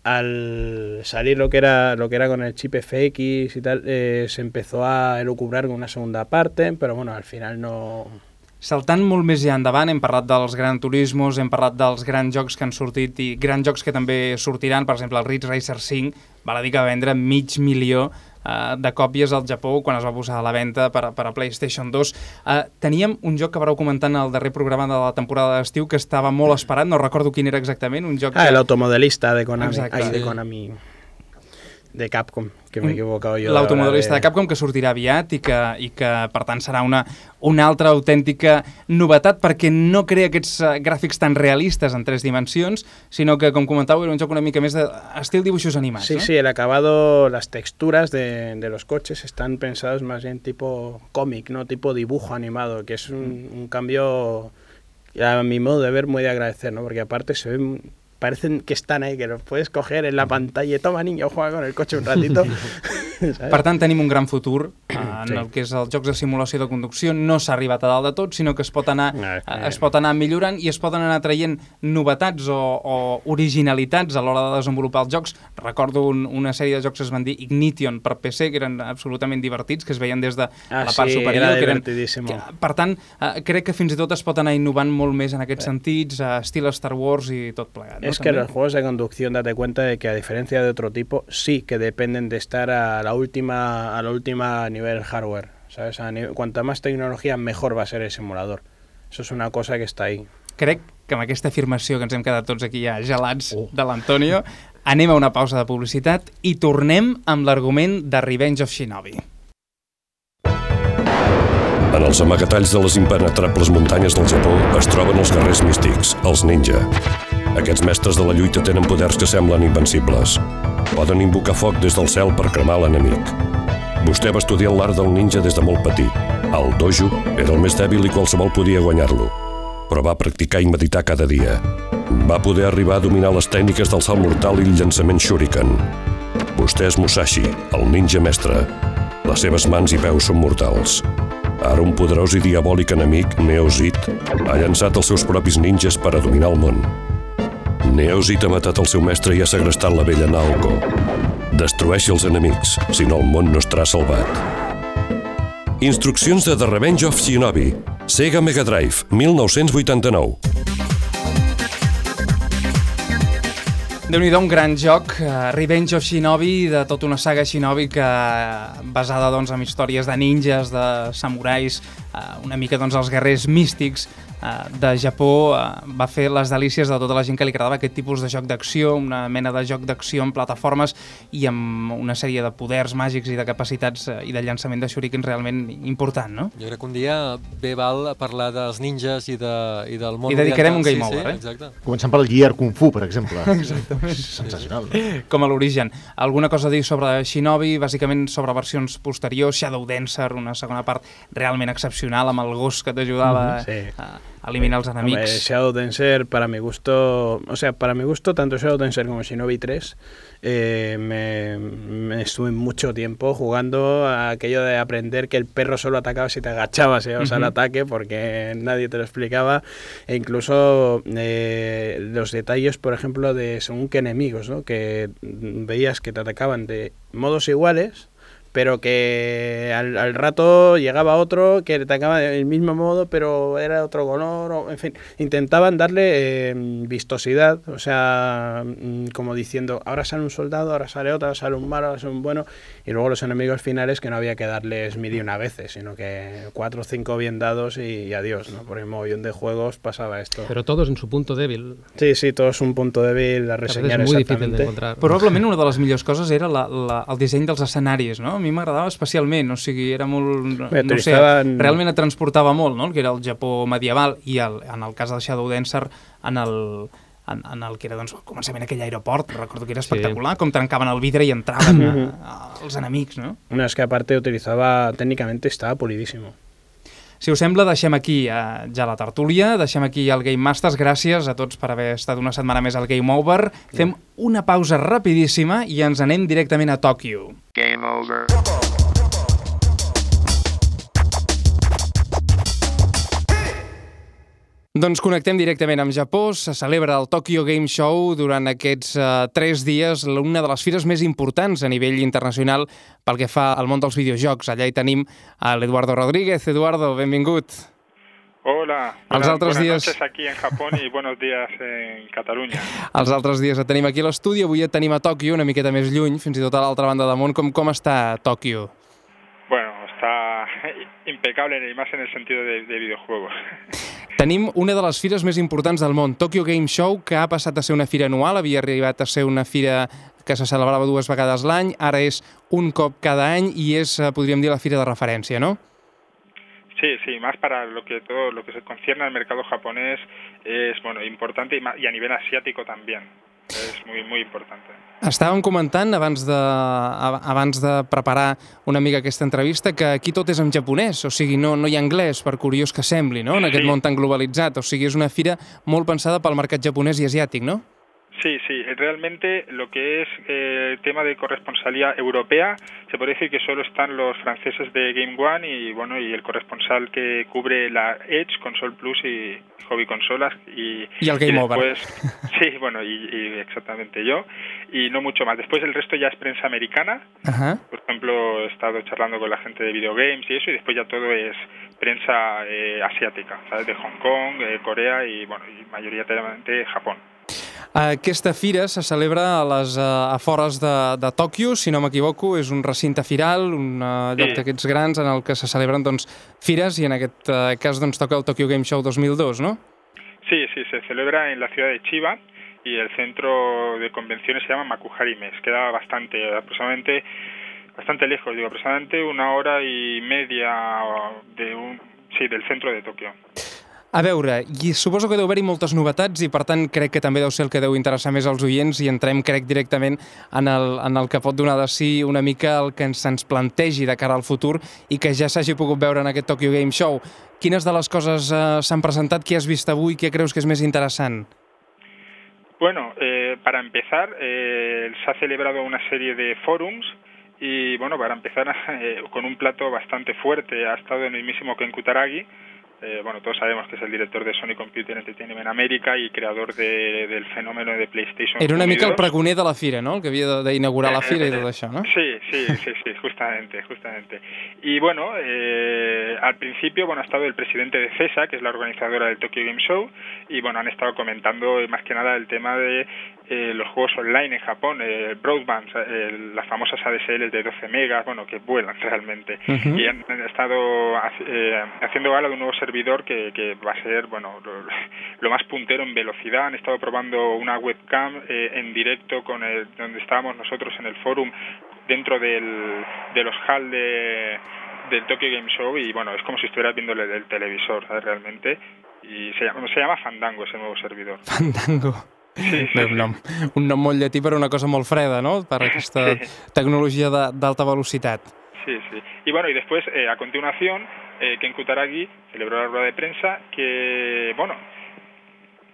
al salir lo que era lo que era con el chip FX y tal, eh, se empezó a elucubrar con una segunda parte, pero bueno, al final no... Saltant molt més ja endavant, hem parlat dels Gran Turismos, hem parlat dels grans jocs que han sortit i grans jocs que també sortiran, per exemple, el Ridge Racer 5, val a dir que va vendre mig milió eh, de còpies al Japó quan es va posar a la venda per, per a PlayStation 2. Eh, teníem un joc que vareu comentar en el darrer programa de la temporada d'estiu que estava molt esperat, no recordo quin era exactament, un joc Ah, que... el automodelista de Konami. Exacto. Ay, de Sí. De Capcom, que me he equivocado yo. L'automodelista de ahora Capcom que sortirà aviat i que, i que per tant serà una, una altra autèntica novetat perquè no crea aquests uh, gràfics tan realistes en tres dimensions, sinó que, com comentàveu, era un joc una mica més d'estil dibuixos animats, Sí, no? sí, el acabado, las texturas de, de los coches están pensados más bien tipo cómic, ¿no? Tipo dibujo animado, que es un, un cambio, a mi modo de ver, muy de agradecer, ¿no? Porque aparte se ven, parecen que están ahí, que los puedes coger en la pantalla toma niño, juega con el coche un ratito. Per tant, tenim un gran futur eh, en Sí. el que és els jocs de simulació de conducció. No s'ha arribat a dalt de tot, sinó que es pot anar, No, que- eh, es pot anar millorant i es poden anar traient novetats o, o originalitats a l'hora de desenvolupar els jocs. Recordo un, una sèrie de jocs que es van dir Ignition per PC, que eren absolutament divertits, que es veien des de Ah, la part sí, superior. era que eren, que, per tant, eh, crec que fins i tot es pot anar innovant molt més en aquests sentits, eh, estil Star Wars i tot plegat. No? Es que També. los juegos de conducción, date cuenta de que a diferencia de otro tipo, sí que dependen de estar a la última, a la última nivel hardware. ¿Sabes? A ni- cuanta más tecnología, mejor va a ser el simulador. Eso es una cosa que está ahí. Crec que amb aquesta afirmació que ens hem quedat tots aquí ja gelats oh. de l'Antonio, anem a una pausa de publicitat i tornem amb l'argument de Revenge of Shinobi. En els amagatalls de les impenetrables muntanyes del Japó es troben els guerrers místics, els ninja. Aquests mestres de la lluita tenen poders que semblen invencibles. Poden invocar foc des del cel per cremar l'enemic. Vostè va estudiar l'art del ninja des de molt petit. Al dojo era el més dèbil i qualsevol podia guanyar-lo. Però va practicar i meditar cada dia. Va poder arribar a dominar les tècniques del salt mortal i el llançament shuriken. Vostè és Musashi, el ninja mestre. Les seves mans i peus són mortals. Ara un poderós i diabòlic enemic, Neozit, ha llançat els seus propis ninjas per a dominar el món. Neozit ha matat el seu mestre i ha segrestat la vella Naoko. Destrueixi els enemics, si no el món no estarà salvat. Instruccions de The Revenge of Shinobi. Sega Mega Drive, 1989. déu nhi un gran joc, uh, Revenge of Shinobi, de tota una saga Shinobi que basada doncs, en històries de ninjas, de samurais, uh, una mica doncs, els guerrers místics de Japó, uh, va fer les delícies de tota la gent que li agradava aquest tipus de joc d'acció, una mena de joc d'acció en plataformes i amb una sèrie de poders màgics i de capacitats uh, i de llançament de shurikens realment important, no? Jo crec que un dia bé val parlar dels ninjas i, de, i del món I dedicarem oriental. un Game sí, Over, sí, eh? Exacte. Començant per Gear Kung Fu, per exemple. Exactament. Sensacional. com a l'origen. Alguna cosa a dir sobre Shinobi, bàsicament sobre versions posteriors, Shadow Dancer, una segona part realment excepcional amb el gos que t'ajudava Mhm, sí. a eliminar els Hombre, enemics. Shadow Dancer, para mi gusto, o sea, para mi gusto, tanto Shadow Dancer como Shinobi 3, eh, me, me estuve mucho tiempo jugando a aquello de aprender que el perro solo atacaba si te agachabas y ibas al Ujú. ataque, porque nadie te lo explicaba, e incluso eh, los detalles, por ejemplo, de según qué enemigos, ¿no? que veías que te atacaban de modos iguales, pero que al, al rato llegaba otro que le atacaba del mismo modo, pero era de otro color, o, en fin, intentaban darle eh, vistosidad, o sea, mm, como diciendo, ahora sale un soldado, ahora sale otro, ahora sale un malo, ahora sale un bueno, y luego los enemigos finales que no había que darles mil y una veces, sino que cuatro o cinco bien dados y, y adiós, ¿no? Por el mogollón de juegos pasaba esto. Pero todos en su punto débil. Sí, sí, todo es un punto débil a que a es muy difícil exactamente. de encontrar. Probablement una de les millors coses era la, la, el disseny dels escenaris, no? A mi m'agradava especialment, o sigui, era molt... Bé, no sé, utilitzaven- realment et transportava molt, no? El que era el Japó medieval i el, en el cas del Shadow Dancer en el, en, en el que era doncs, començament aquell aeroport, recordo que era Sí. espectacular, com trencaven el vidre i entraven a, a, els enemics, no? Una es que aparte utilizaba, técnicamente estaba pulidísimo. Si us sembla, deixem aquí eh, ja la tertúlia, deixem aquí el Game Masters. Gràcies a tots per haver estat una setmana més al Game Over. Fem una pausa rapidíssima i ens anem directament a Tòquio. Game over. Doncs connectem directament amb Japó. Se celebra el Tokyo Game Show durant aquests uh, tres dies, una de les fires més importants a nivell internacional pel que fa al món dels videojocs. Allà hi tenim a l'Eduardo Rodríguez. Eduardo, benvingut. Hola, Els altres buenas días- noches aquí en Japón y buenos días en Cataluña. Els altres dies et tenim aquí a l'estudi, avui et tenim a Tòquio, una miqueta més lluny, fins i tot a l'altra banda del món. Com, com està Tòquio? Bueno, está impecable y más en el sentido de, de videojuegos. Tenim una de les fires més importants del món, Tokyo Game Show, que ha passat a ser una fira anual, havia arribat a ser una fira que se celebrava dues vegades l'any, ara és un cop cada any i és, eh, podríem dir, la fira de referència, no? Sí, sí, más para lo que todo lo que se concierne al mercado japonés es bueno importante y, a nivel asiático también es muy muy importante. Estàvem comentant abans de, abans de preparar una mica aquesta entrevista que aquí tot és en japonès, o sigui, no, no hi ha anglès, per curiós que sembli, no?, en aquest Sí. món tan globalitzat. O sigui, és una fira molt pensada pel mercat japonès i asiàtic, no? Sí, sí, realmente lo que es eh, tema de corresponsalía europea, se puede decir que solo están los franceses de Game One y bueno y el corresponsal que cubre la Edge, Console Plus y Hobby Consolas y, Y el Game Over. después, Sí, bueno, y, y exactamente yo y no mucho más. Después el resto ya es prensa americana. Ajá. Por ejemplo, he estado charlando con la gente de videogames y eso y después ya todo es prensa eh, asiática, ¿sabes? De Hong Kong, eh, Corea y bueno, y mayoritariamente Japón. Aquesta fira se celebra a les uh, afores de, de Tòquio, si no m'equivoco, és un recinte firal, un uh, lloc Sí. d'aquests grans en el que se celebren doncs, fires i en aquest uh, cas doncs, toca el Tokyo Game Show 2002, no? Sí, sí, se celebra en la ciudad de Chiba y el centro de convenciones se llama Makuhari Mes. Queda bastante, aproximadamente, bastante lejos, digo, aproximadamente una hora y media de un, sí, del centro de Tokio. A veure, i suposo que deu haver-hi moltes novetats i per tant crec que també deu ser el que deu interessar més als oients i entrem crec directament en el, en el que pot donar de si una mica el que ens, se'ns plantegi de cara al futur i que ja s'hagi pogut veure en aquest Tokyo Game Show. Quines de les coses eh, s'han presentat, què has vist avui, què creus que és més interessant? Bueno, eh, para empezar, eh, se ha celebrado una serie de forums y, bueno, para empezar eh, con un plato bastante fuerte, ha estado el mismísimo Ken Kutaragi, eh, bueno, todos sabemos que es el director de Sony Computer Entertainment América y creador de, del fenómeno de PlayStation. Era una mica el 1 y 2. pregoner de la fira, no? El que havia de- d'inaugurar la fira i tot això, no? Sí, sí, sí, sí, justamente, justamente. Y bueno, eh, al principio, bueno, ha estado el presidente de CESA, que es la organizadora del Tokyo Game Show, y bueno, han estado comentando eh, más que nada el tema de eh, los juegos online en Japón, eh, broadband, eh, las famosas ADSL de 12 megas, bueno, que vuelan realmente. Y han, han estado eh, haciendo gala de un nuevo servidor que, que va a ser, bueno, lo, lo más puntero en velocidad. Han estado probando una webcam eh, en directo con el, donde estábamos nosotros en el forum dentro del, de los hall de, del Tokyo Game Show y bueno, es como si estuvieras viéndole del televisor, ¿sabes? Realmente. Y se llama, se llama Fandango ese nuevo servidor. Fandango. Sí, nom, un nom molt llatí per una cosa molt freda, no? Per aquesta tecnologia d'alta velocitat. Sí, sí. Y bueno, y después, eh, a continuación, eh, Ken Kutaragi celebró la rueda de prensa que, bueno,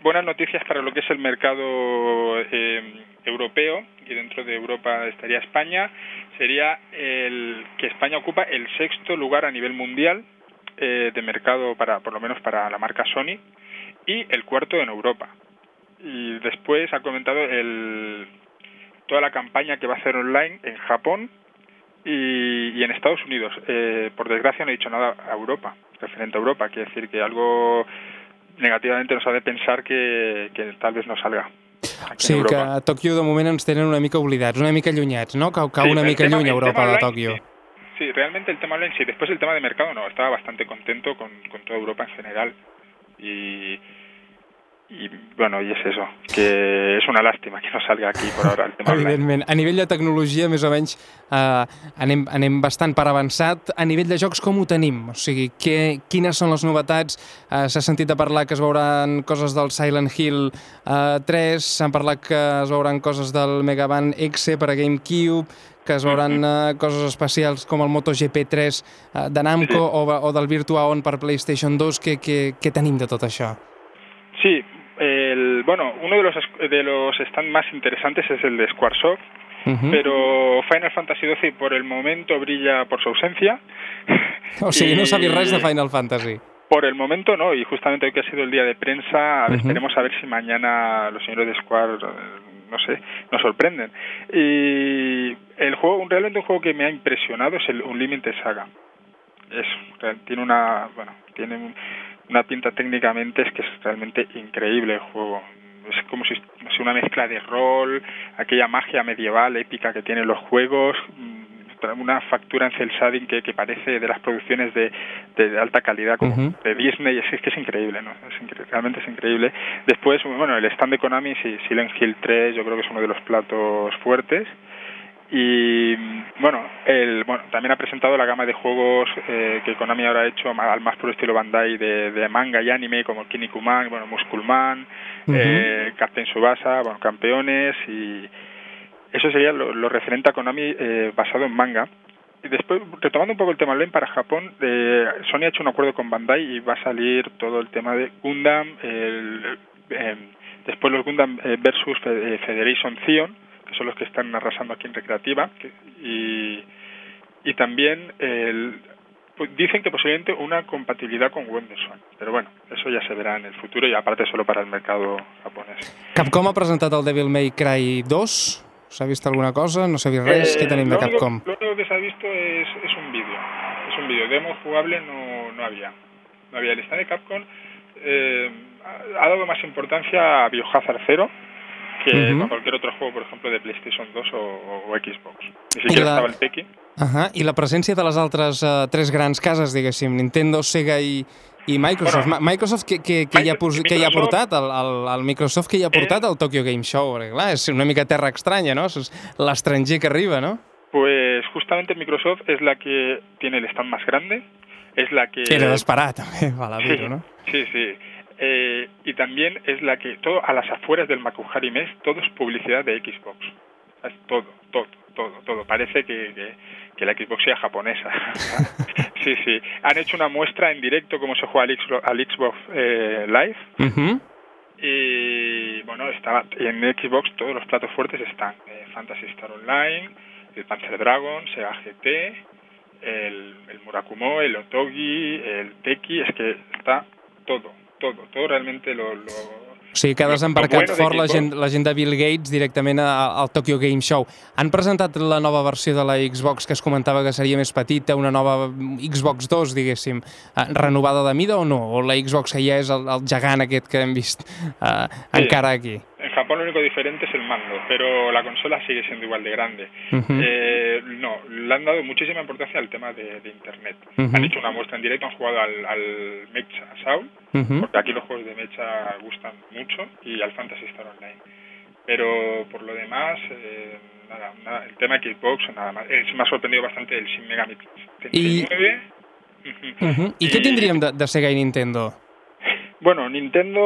buenas noticias para lo que es el mercado eh, europeo y dentro de Europa estaría España. Sería el que España ocupa el sexto lugar a nivel mundial eh, de mercado para, por lo menos para la marca Sony y el cuarto en Europa. Y después ha comentado el, toda la campaña que va a hacer online en Japón y, y en Estados Unidos. Eh, por desgracia no he dicho nada a Europa, referente a Europa. Quiere decir que algo negativamente nos ha de pensar que, que tal vez no salga. O sigui que a Tòquio de moment ens tenen una mica oblidats, una mica allunyats, no? Cau, cau Sí, una mica tema- lluny Europa de Tòquio. sí. Sí, realmente el tema online, sí. Después el tema de mercado, no. Estaba bastante contento con, con toda Europa en general. Y, y bueno, y es eso. Que es una lástima que no salga aquí por ahora el tema. Evidentment. A nivell de tecnologia, més o menys, eh, anem, anem bastant per avançat. A nivell de jocs, com ho tenim? O sigui, què, quines són les novetats? Eh, S'ha sentit a parlar que es veuran coses del Silent Hill eh, 3, s'han parlat que es veuran coses del Mega Man X per a GameCube, que es veuran eh, coses especials com el MotoGP 3 eh, de Namco o, o del Virtua On per PlayStation 2. Què, què, què tenim de tot això? Sí, el, bueno, uno de los, de los stands más interesantes es el de Squaresoft, pero Final Fantasy XII por el momento brilla por su ausencia. O sigui, no res de Final Fantasy. Por el momento no, y justamente hoy que ha sido el día de prensa, esperemos a ver si mañana los señores de Square, eh, no sé, nos sorprenden. Y el juego, un- realmente un juego que me ha impresionado es el Unlimited Saga. Es, tiene una, bueno, tiene una pinta técnicamente, es que es realmente increíble el juego. Es como si sé, una mezcla de rol, aquella magia medieval épica que tienen los juegos, mm, una factura en cel shading que, que parece de las producciones de, de alta calidad como de Disney, es, es que es increíble, ¿no? Es incre- realmente es increíble. Después, bueno, el stand de Konami, Silent Hill 3, yo creo que es uno de los platos fuertes. Y bueno, el, bueno, también ha presentado la gama de juegos eh, que Konami ahora ha hecho al más puro estilo Bandai de, de manga y anime, como Kinnikuman, bueno, Musculman, eh, Captain Subasa, bueno, campeones y eso sería lo, lo referente a Konami eh, basado en manga. Y después, retomando un poco el tema online para Japón, eh, Sony ha hecho un acuerdo con Bandai y va a salir todo el tema de Gundam, el, eh, Después los Gundam eh, versus Fe- Federation Zion, que son los que están arrasando aquí en Recreativa. que- y, y también el, pues dicen que posiblemente una compatibilidad con Wonderson. Pero bueno, eso ya se verá en el futuro y aparte solo para el mercado japonés. Capcom ha presentat el Devil May Cry 2. S'ha vist alguna cosa? No s'ha vist res? Eh, Què tenim de Capcom? Lo único que se ha visto es, es un vídeo. Es un vídeo. Demo jugable no, no había. No había. El stand de Capcom eh, ha dado más importancia a Biohazard 0 que Ujú. a cualquier otro juego, por ejemplo, de PlayStation 2 o, o Xbox. Ni siquiera la- estaba el Tekken. Ahà. I la presència de les altres uh, tres grans cases, diguéssim, Nintendo, Sega i, i Microsoft. Bueno, Ma- Microsoft, què, què, què, hi, ha, què hi ha portat? El, el, el Microsoft que hi ha portat al Tokyo Game Show? Perquè, clar, és una mica terra estranya, no? És l'estranger que arriba, no? Pues justamente Microsoft es la que tiene el stand más grande. Es la que... Era d'esperar, també, val a Sí, dir-ho, no? sí, sí. Eh, y también es la que, todo a las afueras del Makuhari Mes, todo es publicidad de Xbox. Es todo, todo, todo, todo. Parece que, que, que la Xbox sea japonesa. sí, sí. Han hecho una muestra en directo cómo se juega al Xbox, al Xbox eh, Live. Y bueno, estaba en Xbox todos los platos fuertes están. eh, Fantasy Star Online, el Panzer Dragon, Sega GT, el, el Murakumo, el Otogi, el Teki, es que está todo, todo, todo realmente lo... lo O sigui que ha desembarcat bueno de fort la Xbox. gent, la gent de Bill Gates directament al Tokyo Game Show. Han presentat la nova versió de la Xbox que es comentava que seria més petita, una nova Xbox 2, diguéssim, eh, renovada de mida o no? O la Xbox que ja és el, el gegant aquest que hem vist eh, Sí. encara aquí? En Japón lo único diferente es el mando, pero la consola sigue siendo igual de grande. Eh, no, le han dado muchísima importancia al tema de, de Internet. Han hecho una muestra en directo, han jugado al, al Mecha Soul, Ujú. porque aquí los juegos de Mecha gustan mucho, y al Fantasy Star Online. Pero por lo demás, eh, nada, nada, el tema Xbox, nada más. Eh, me ha sorprendido bastante el Shin Megami Y- Tensei 9. Ujú. Uh -huh. I què I- tindríem de, de Sega i Nintendo? Bueno, Nintendo,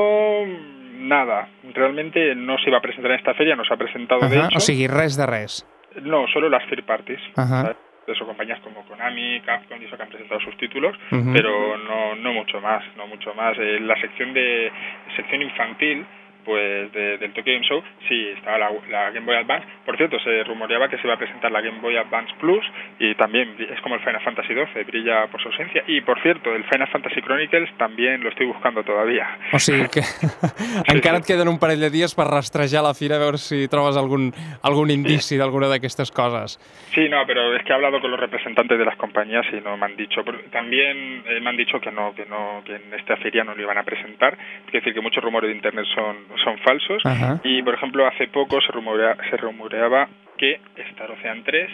nada. Realmente no se iba a presentar en esta feria, no se ha presentado de Ahà, hecho. O sigui, res de res. No, solo las third parties. Ajá. ¿sabes? Eso, compañías como Konami, Capcom y eso que han presentado sus títulos, pero no, no mucho más, no mucho más. Eh, la sección de sección infantil, pues de- del Tokyo Game Show, sí, estaba la, la Game Boy Advance. Por cierto, se rumoreaba que se iba a presentar la Game Boy Advance Plus y también es como el Final Fantasy XII, brilla por su ausencia. Y por cierto, el Final Fantasy Chronicles también lo estoy buscando todavía. O sigui que encara et queden un parell de dies per rastrejar la fira a veure si trobes algun, algun indici d'alguna d'aquestes coses. Sí, no, pero es que he hablado con los representantes de las compañías y no me han dicho. También eh, me han dicho que no, que no, que en esta feria no lo iban a presentar. Es decir, que muchos rumores de internet son, son falsos. Ajá. Y por ejemplo, hace poco se rumorea, se rumoreaba que Star Ocean 3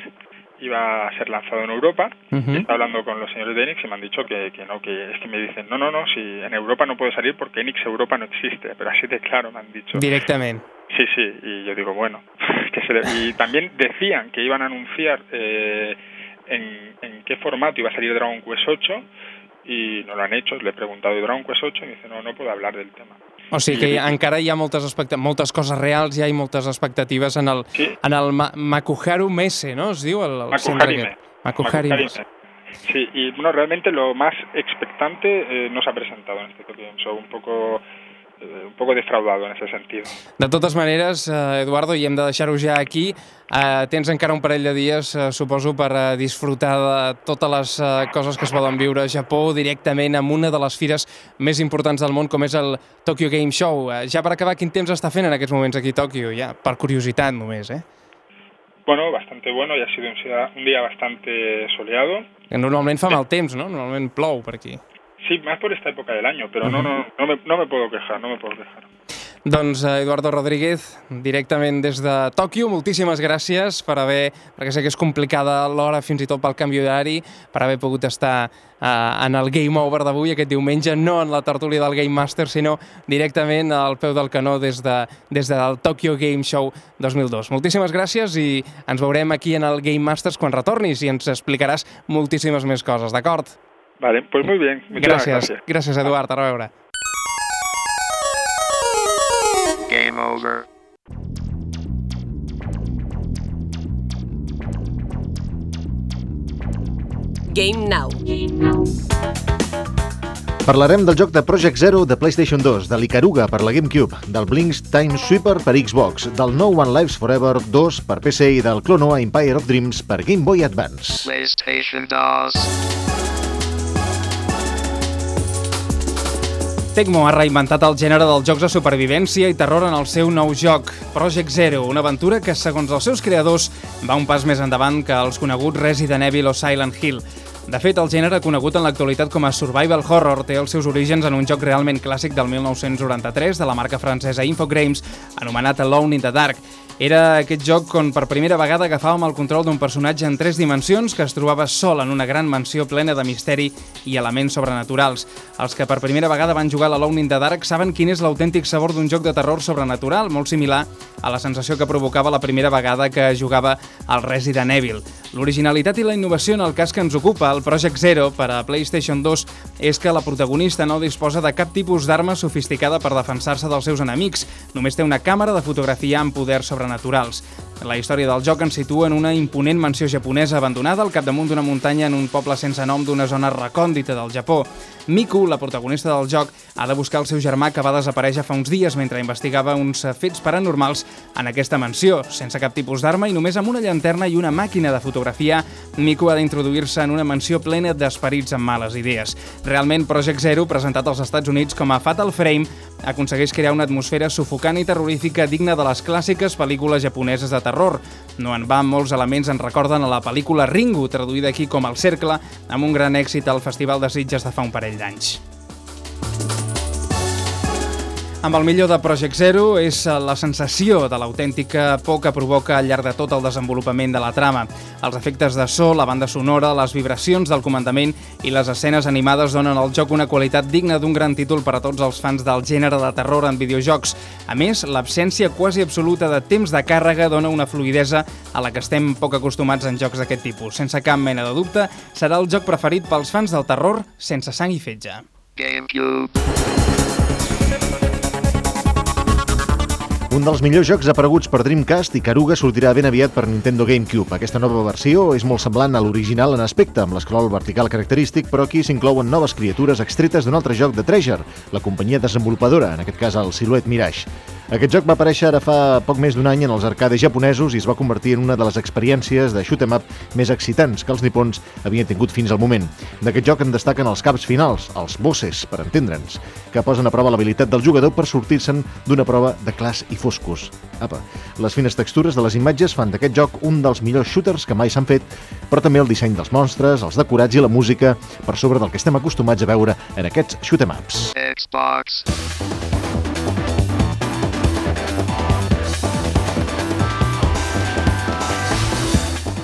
iba a ser lanzado en Europa. He estado hablando con los señores de Enix y me han dicho que, que no, que es que me dicen, no, no, no, si en Europa no puede salir porque Enix Europa no existe. Pero así de claro me han dicho. Directament. Sí, sí, y yo digo, bueno, que se le- y también decían que iban a anunciar eh, en, en qué formato iba a salir Dragon Quest 8 y no lo han hecho, le he preguntado de Dragon Quest 8 y me dice, no, no puedo hablar del tema. O sigui que I- encara hi ha moltes, moltes coses reals, ja hi ha moltes expectatives en el, Sí. en el Ma Makuharu Messe, no? Es diu el, el Makuhari centre aquest. Makuhari Makuhari Messe. Me. Sí, y no, realmente lo más expectante eh, no se ha presentado en este Tokyo Game Show, un poco, un poco defraudado en ese sentido. De totes maneres, eh, Eduardo, i hem de deixar-ho ja aquí, eh, tens encara un parell de dies, eh, suposo, per eh, disfrutar de totes les eh, coses que es poden viure a Japó directament amb una de les fires més importants del món, com és el Tokyo Game Show. Eh, ja per acabar, quin temps està fent en aquests moments aquí a Tòquio? Ja, per curiositat només, eh? Bueno, bastante bueno y ha sido un día, bastante soleado. Normalment fa mal temps, no? Normalment plou per aquí. Sí, más por esta época del año, pero no, no, no me, no me puedo quejar, no me puedo quejar. Doncs eh, Eduardo Rodríguez, directament des de Tòquio, moltíssimes gràcies per haver, perquè sé que és complicada l'hora fins i tot pel canvi horari, per haver pogut estar eh, en el Game Over d'avui aquest diumenge, no en la tertúlia del Game Master, sinó directament al peu del canó des, de, des del Tokyo Game Show 2002. Moltíssimes gràcies i ens veurem aquí en el Game Masters quan retornis i ens explicaràs moltíssimes més coses, d'acord? Vale, pues muy bien. Muchísimas Gràcies, gracias. gràcies Eduard, a reveure. Game over. Game Now. Parlarem del joc de Project Zero de PlayStation 2, de l'Icaruga per la GameCube, del Blinks Time Sweeper per Xbox, del No One Lives Forever 2 per PC i del Clonoa Empire of Dreams per Game Boy Advance. PlayStation DOS. Tecmo ha reinventat el gènere dels jocs de supervivència i terror en el seu nou joc, Project Zero, una aventura que, segons els seus creadors, va un pas més endavant que els coneguts Resident Evil o Silent Hill. De fet, el gènere conegut en l'actualitat com a survival horror té els seus orígens en un joc realment clàssic del 1993 de la marca francesa Infogrames, anomenat Alone in the Dark. Era aquest joc on per primera vegada agafàvem el control d'un personatge en tres dimensions que es trobava sol en una gran mansió plena de misteri i elements sobrenaturals. Els que per primera vegada van jugar a l'Alone in the Dark saben quin és l'autèntic sabor d'un joc de terror sobrenatural, molt similar a la sensació que provocava la primera vegada que jugava al Resident Evil. L'originalitat i la innovació en el cas que ens ocupa, el Project Zero, per a PlayStation 2, és que la protagonista no disposa de cap tipus d'arma sofisticada per defensar-se dels seus enemics. Només té una càmera de fotografia amb poders sobrenaturals. La història del joc ens situa en una imponent mansió japonesa abandonada al capdamunt d'una muntanya en un poble sense nom d'una zona recòndita del Japó. Miku, la protagonista del joc, ha de buscar el seu germà que va desaparèixer fa uns dies mentre investigava uns fets paranormals en aquesta mansió. Sense cap tipus d'arma i només amb una llanterna i una màquina de fotografia, Miku ha d'introduir-se en una mansió plena d'esperits amb males idees. Realment, Project Zero, presentat als Estats Units com a Fatal Frame, aconsegueix crear una atmosfera sufocant i terrorífica digna de les clàssiques pel·lícules japoneses de terror. No en va, molts elements en recorden a la pel·lícula Ringu, traduïda aquí com El Cercle, amb un gran èxit al Festival de Sitges de fa un parell d'anys. Amb el millor de Project Zero és la sensació de l'autèntica por que provoca al llarg de tot el desenvolupament de la trama. Els efectes de so, la banda sonora, les vibracions del comandament i les escenes animades donen al joc una qualitat digna d'un gran títol per a tots els fans del gènere de terror en videojocs. A més, l'absència quasi absoluta de temps de càrrega dona una fluidesa a la que estem poc acostumats en jocs d'aquest tipus. Sense cap mena de dubte, serà el joc preferit pels fans del terror sense sang i fetge. GameCube. Un dels millors jocs apareguts per Dreamcast i Caruga sortirà ben aviat per Nintendo GameCube. Aquesta nova versió és molt semblant a l'original en aspecte, amb l'escroll vertical característic, però aquí s'inclouen noves criatures extretes d'un altre joc de Treasure, la companyia desenvolupadora, en aquest cas el Silhouette Mirage. Aquest joc va aparèixer ara fa poc més d'un any en els arcades japonesos i es va convertir en una de les experiències de shoot 'em up més excitants que els nipons havien tingut fins al moment. D'aquest joc en destaquen els caps finals, els bosses, per entendre'ns, que posen a prova l'habilitat del jugador per sortir-se'n d'una prova de clars i foscos. Apa, les fines textures de les imatges fan d'aquest joc un dels millors shooters que mai s'han fet, però també el disseny dels monstres, els decorats i la música per sobre del que estem acostumats a veure en aquests shoot 'em ups. Xbox.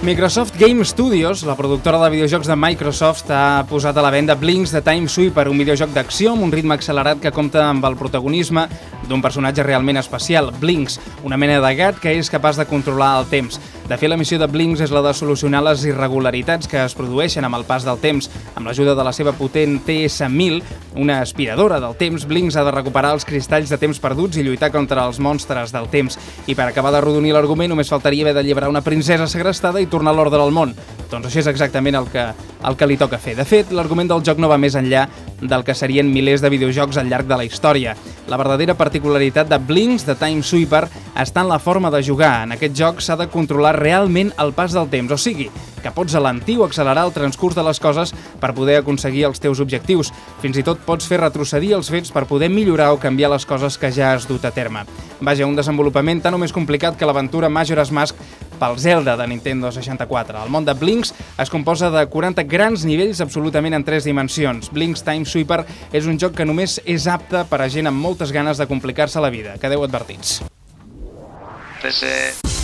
Microsoft Game Studios, la productora de videojocs de Microsoft, ha posat a la venda Blinks de Time Sweeper, un videojoc d'acció amb un ritme accelerat que compta amb el protagonisme d'un personatge realment especial, Blinks, una mena de gat que és capaç de controlar el temps. De fet, la missió de Blinks és la de solucionar les irregularitats que es produeixen amb el pas del temps. Amb l'ajuda de la seva potent TS-1000, una aspiradora del temps, Blinks ha de recuperar els cristalls de temps perduts i lluitar contra els monstres del temps. I per acabar de rodonir l'argument només faltaria haver d'alliberar una princesa segrestada i tornar l'ordre al món. Doncs això és exactament el que, el que li toca fer. De fet, l'argument del joc no va més enllà del que serien milers de videojocs al llarg de la història. La verdadera particularitat de Blinks de Time Sweeper està en la forma de jugar. En aquest joc s'ha de controlar realment el pas del temps, o sigui, que pots alentir o accelerar el transcurs de les coses per poder aconseguir els teus objectius. Fins i tot pots fer retrocedir els fets per poder millorar o canviar les coses que ja has dut a terme. Vaja, un desenvolupament tan o més complicat que l'aventura Majora's Mask pel Zelda de Nintendo 64. El món de Blinks es composa de 40 grans nivells absolutament en tres dimensions. Blinks Time Sweeper és un joc que només és apte per a gent amb moltes ganes de complicar-se la vida. Quedeu advertits. PC.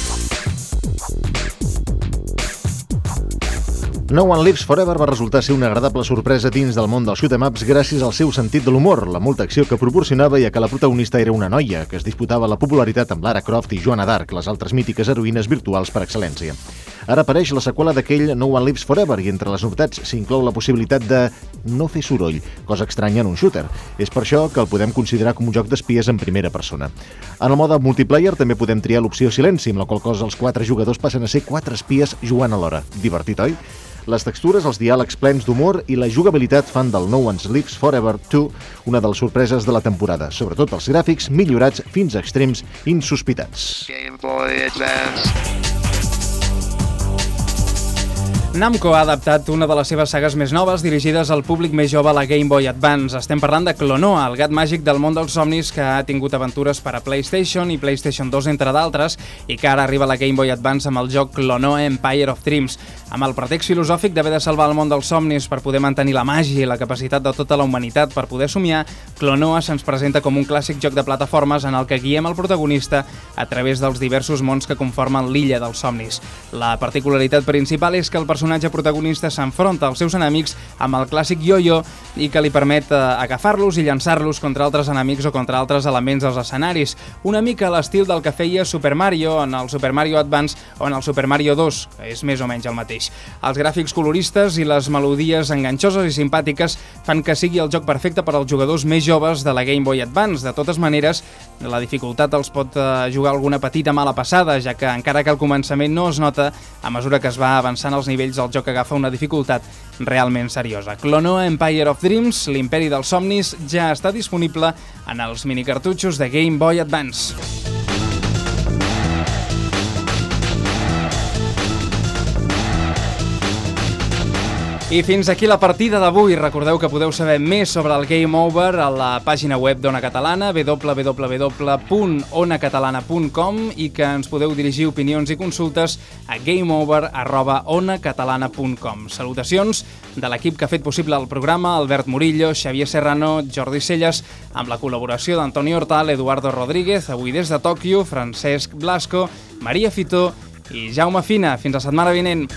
No One Lives Forever va resultar ser una agradable sorpresa dins del món dels shoot-em ups gràcies al seu sentit de l'humor, la molta acció que proporcionava i a que la protagonista era una noia que es disputava la popularitat amb Lara Croft i Joanna d'Arc, les altres mítiques heroïnes virtuals per excel·lència. Ara apareix la seqüela d'aquell No One Lives Forever i entre les novetats s'inclou la possibilitat de no fer soroll, cosa estranya en un shooter. És per això que el podem considerar com un joc d'espies en primera persona. En el mode multiplayer també podem triar l'opció silenci, amb la qual cosa els quatre jugadors passen a ser quatre espies jugant alhora. Divertit, oi? Les textures, els diàlegs plens d'humor i la jugabilitat fan del No One's Lives Forever 2 una de les sorpreses de la temporada, sobretot els gràfics millorats fins a extrems insospitats. Game Boy Advance. Namco ha adaptat una de les seves sagues més noves dirigides al públic més jove a la Game Boy Advance. Estem parlant de Clonoa, el gat màgic del món dels somnis que ha tingut aventures per a PlayStation i PlayStation 2, entre d'altres, i que ara arriba a la Game Boy Advance amb el joc Clonoa Empire of Dreams, amb el pretext filosòfic d'haver de salvar el món dels somnis per poder mantenir la màgia i la capacitat de tota la humanitat per poder somiar, Clonoa se'ns presenta com un clàssic joc de plataformes en el que guiem el protagonista a través dels diversos mons que conformen l'illa dels somnis. La particularitat principal és que el personatge protagonista s'enfronta als seus enemics amb el clàssic yo-yo i que li permet eh, agafar-los i llançar-los contra altres enemics o contra altres elements dels escenaris, una mica l'estil del que feia Super Mario en el Super Mario Advance o en el Super Mario 2, que és més o menys el mateix. Els gràfics coloristes i les melodies enganxoses i simpàtiques fan que sigui el joc perfecte per als jugadors més joves de la Game Boy Advance. De totes maneres, la dificultat els pot eh, jugar alguna petita mala passada, ja que encara que al començament no es nota, a mesura que es va avançant els nivells el joc agafa una dificultat realment seriosa. Clonoa Empire of Dreams, l'imperi dels somnis, ja està disponible en els minicartutxos de Game Boy Advance. I fins aquí la partida d'avui. Recordeu que podeu saber més sobre el Game Over a la pàgina web d'Ona Catalana, www.onacatalana.com i que ens podeu dirigir opinions i consultes a gameover.onacatalana.com. Salutacions de l'equip que ha fet possible el programa, Albert Murillo, Xavier Serrano, Jordi Celles, amb la col·laboració d'Antoni Hortal, Eduardo Rodríguez, avui des de Tòquio, Francesc Blasco, Maria Fitó i Jaume Fina. Fins la setmana vinent.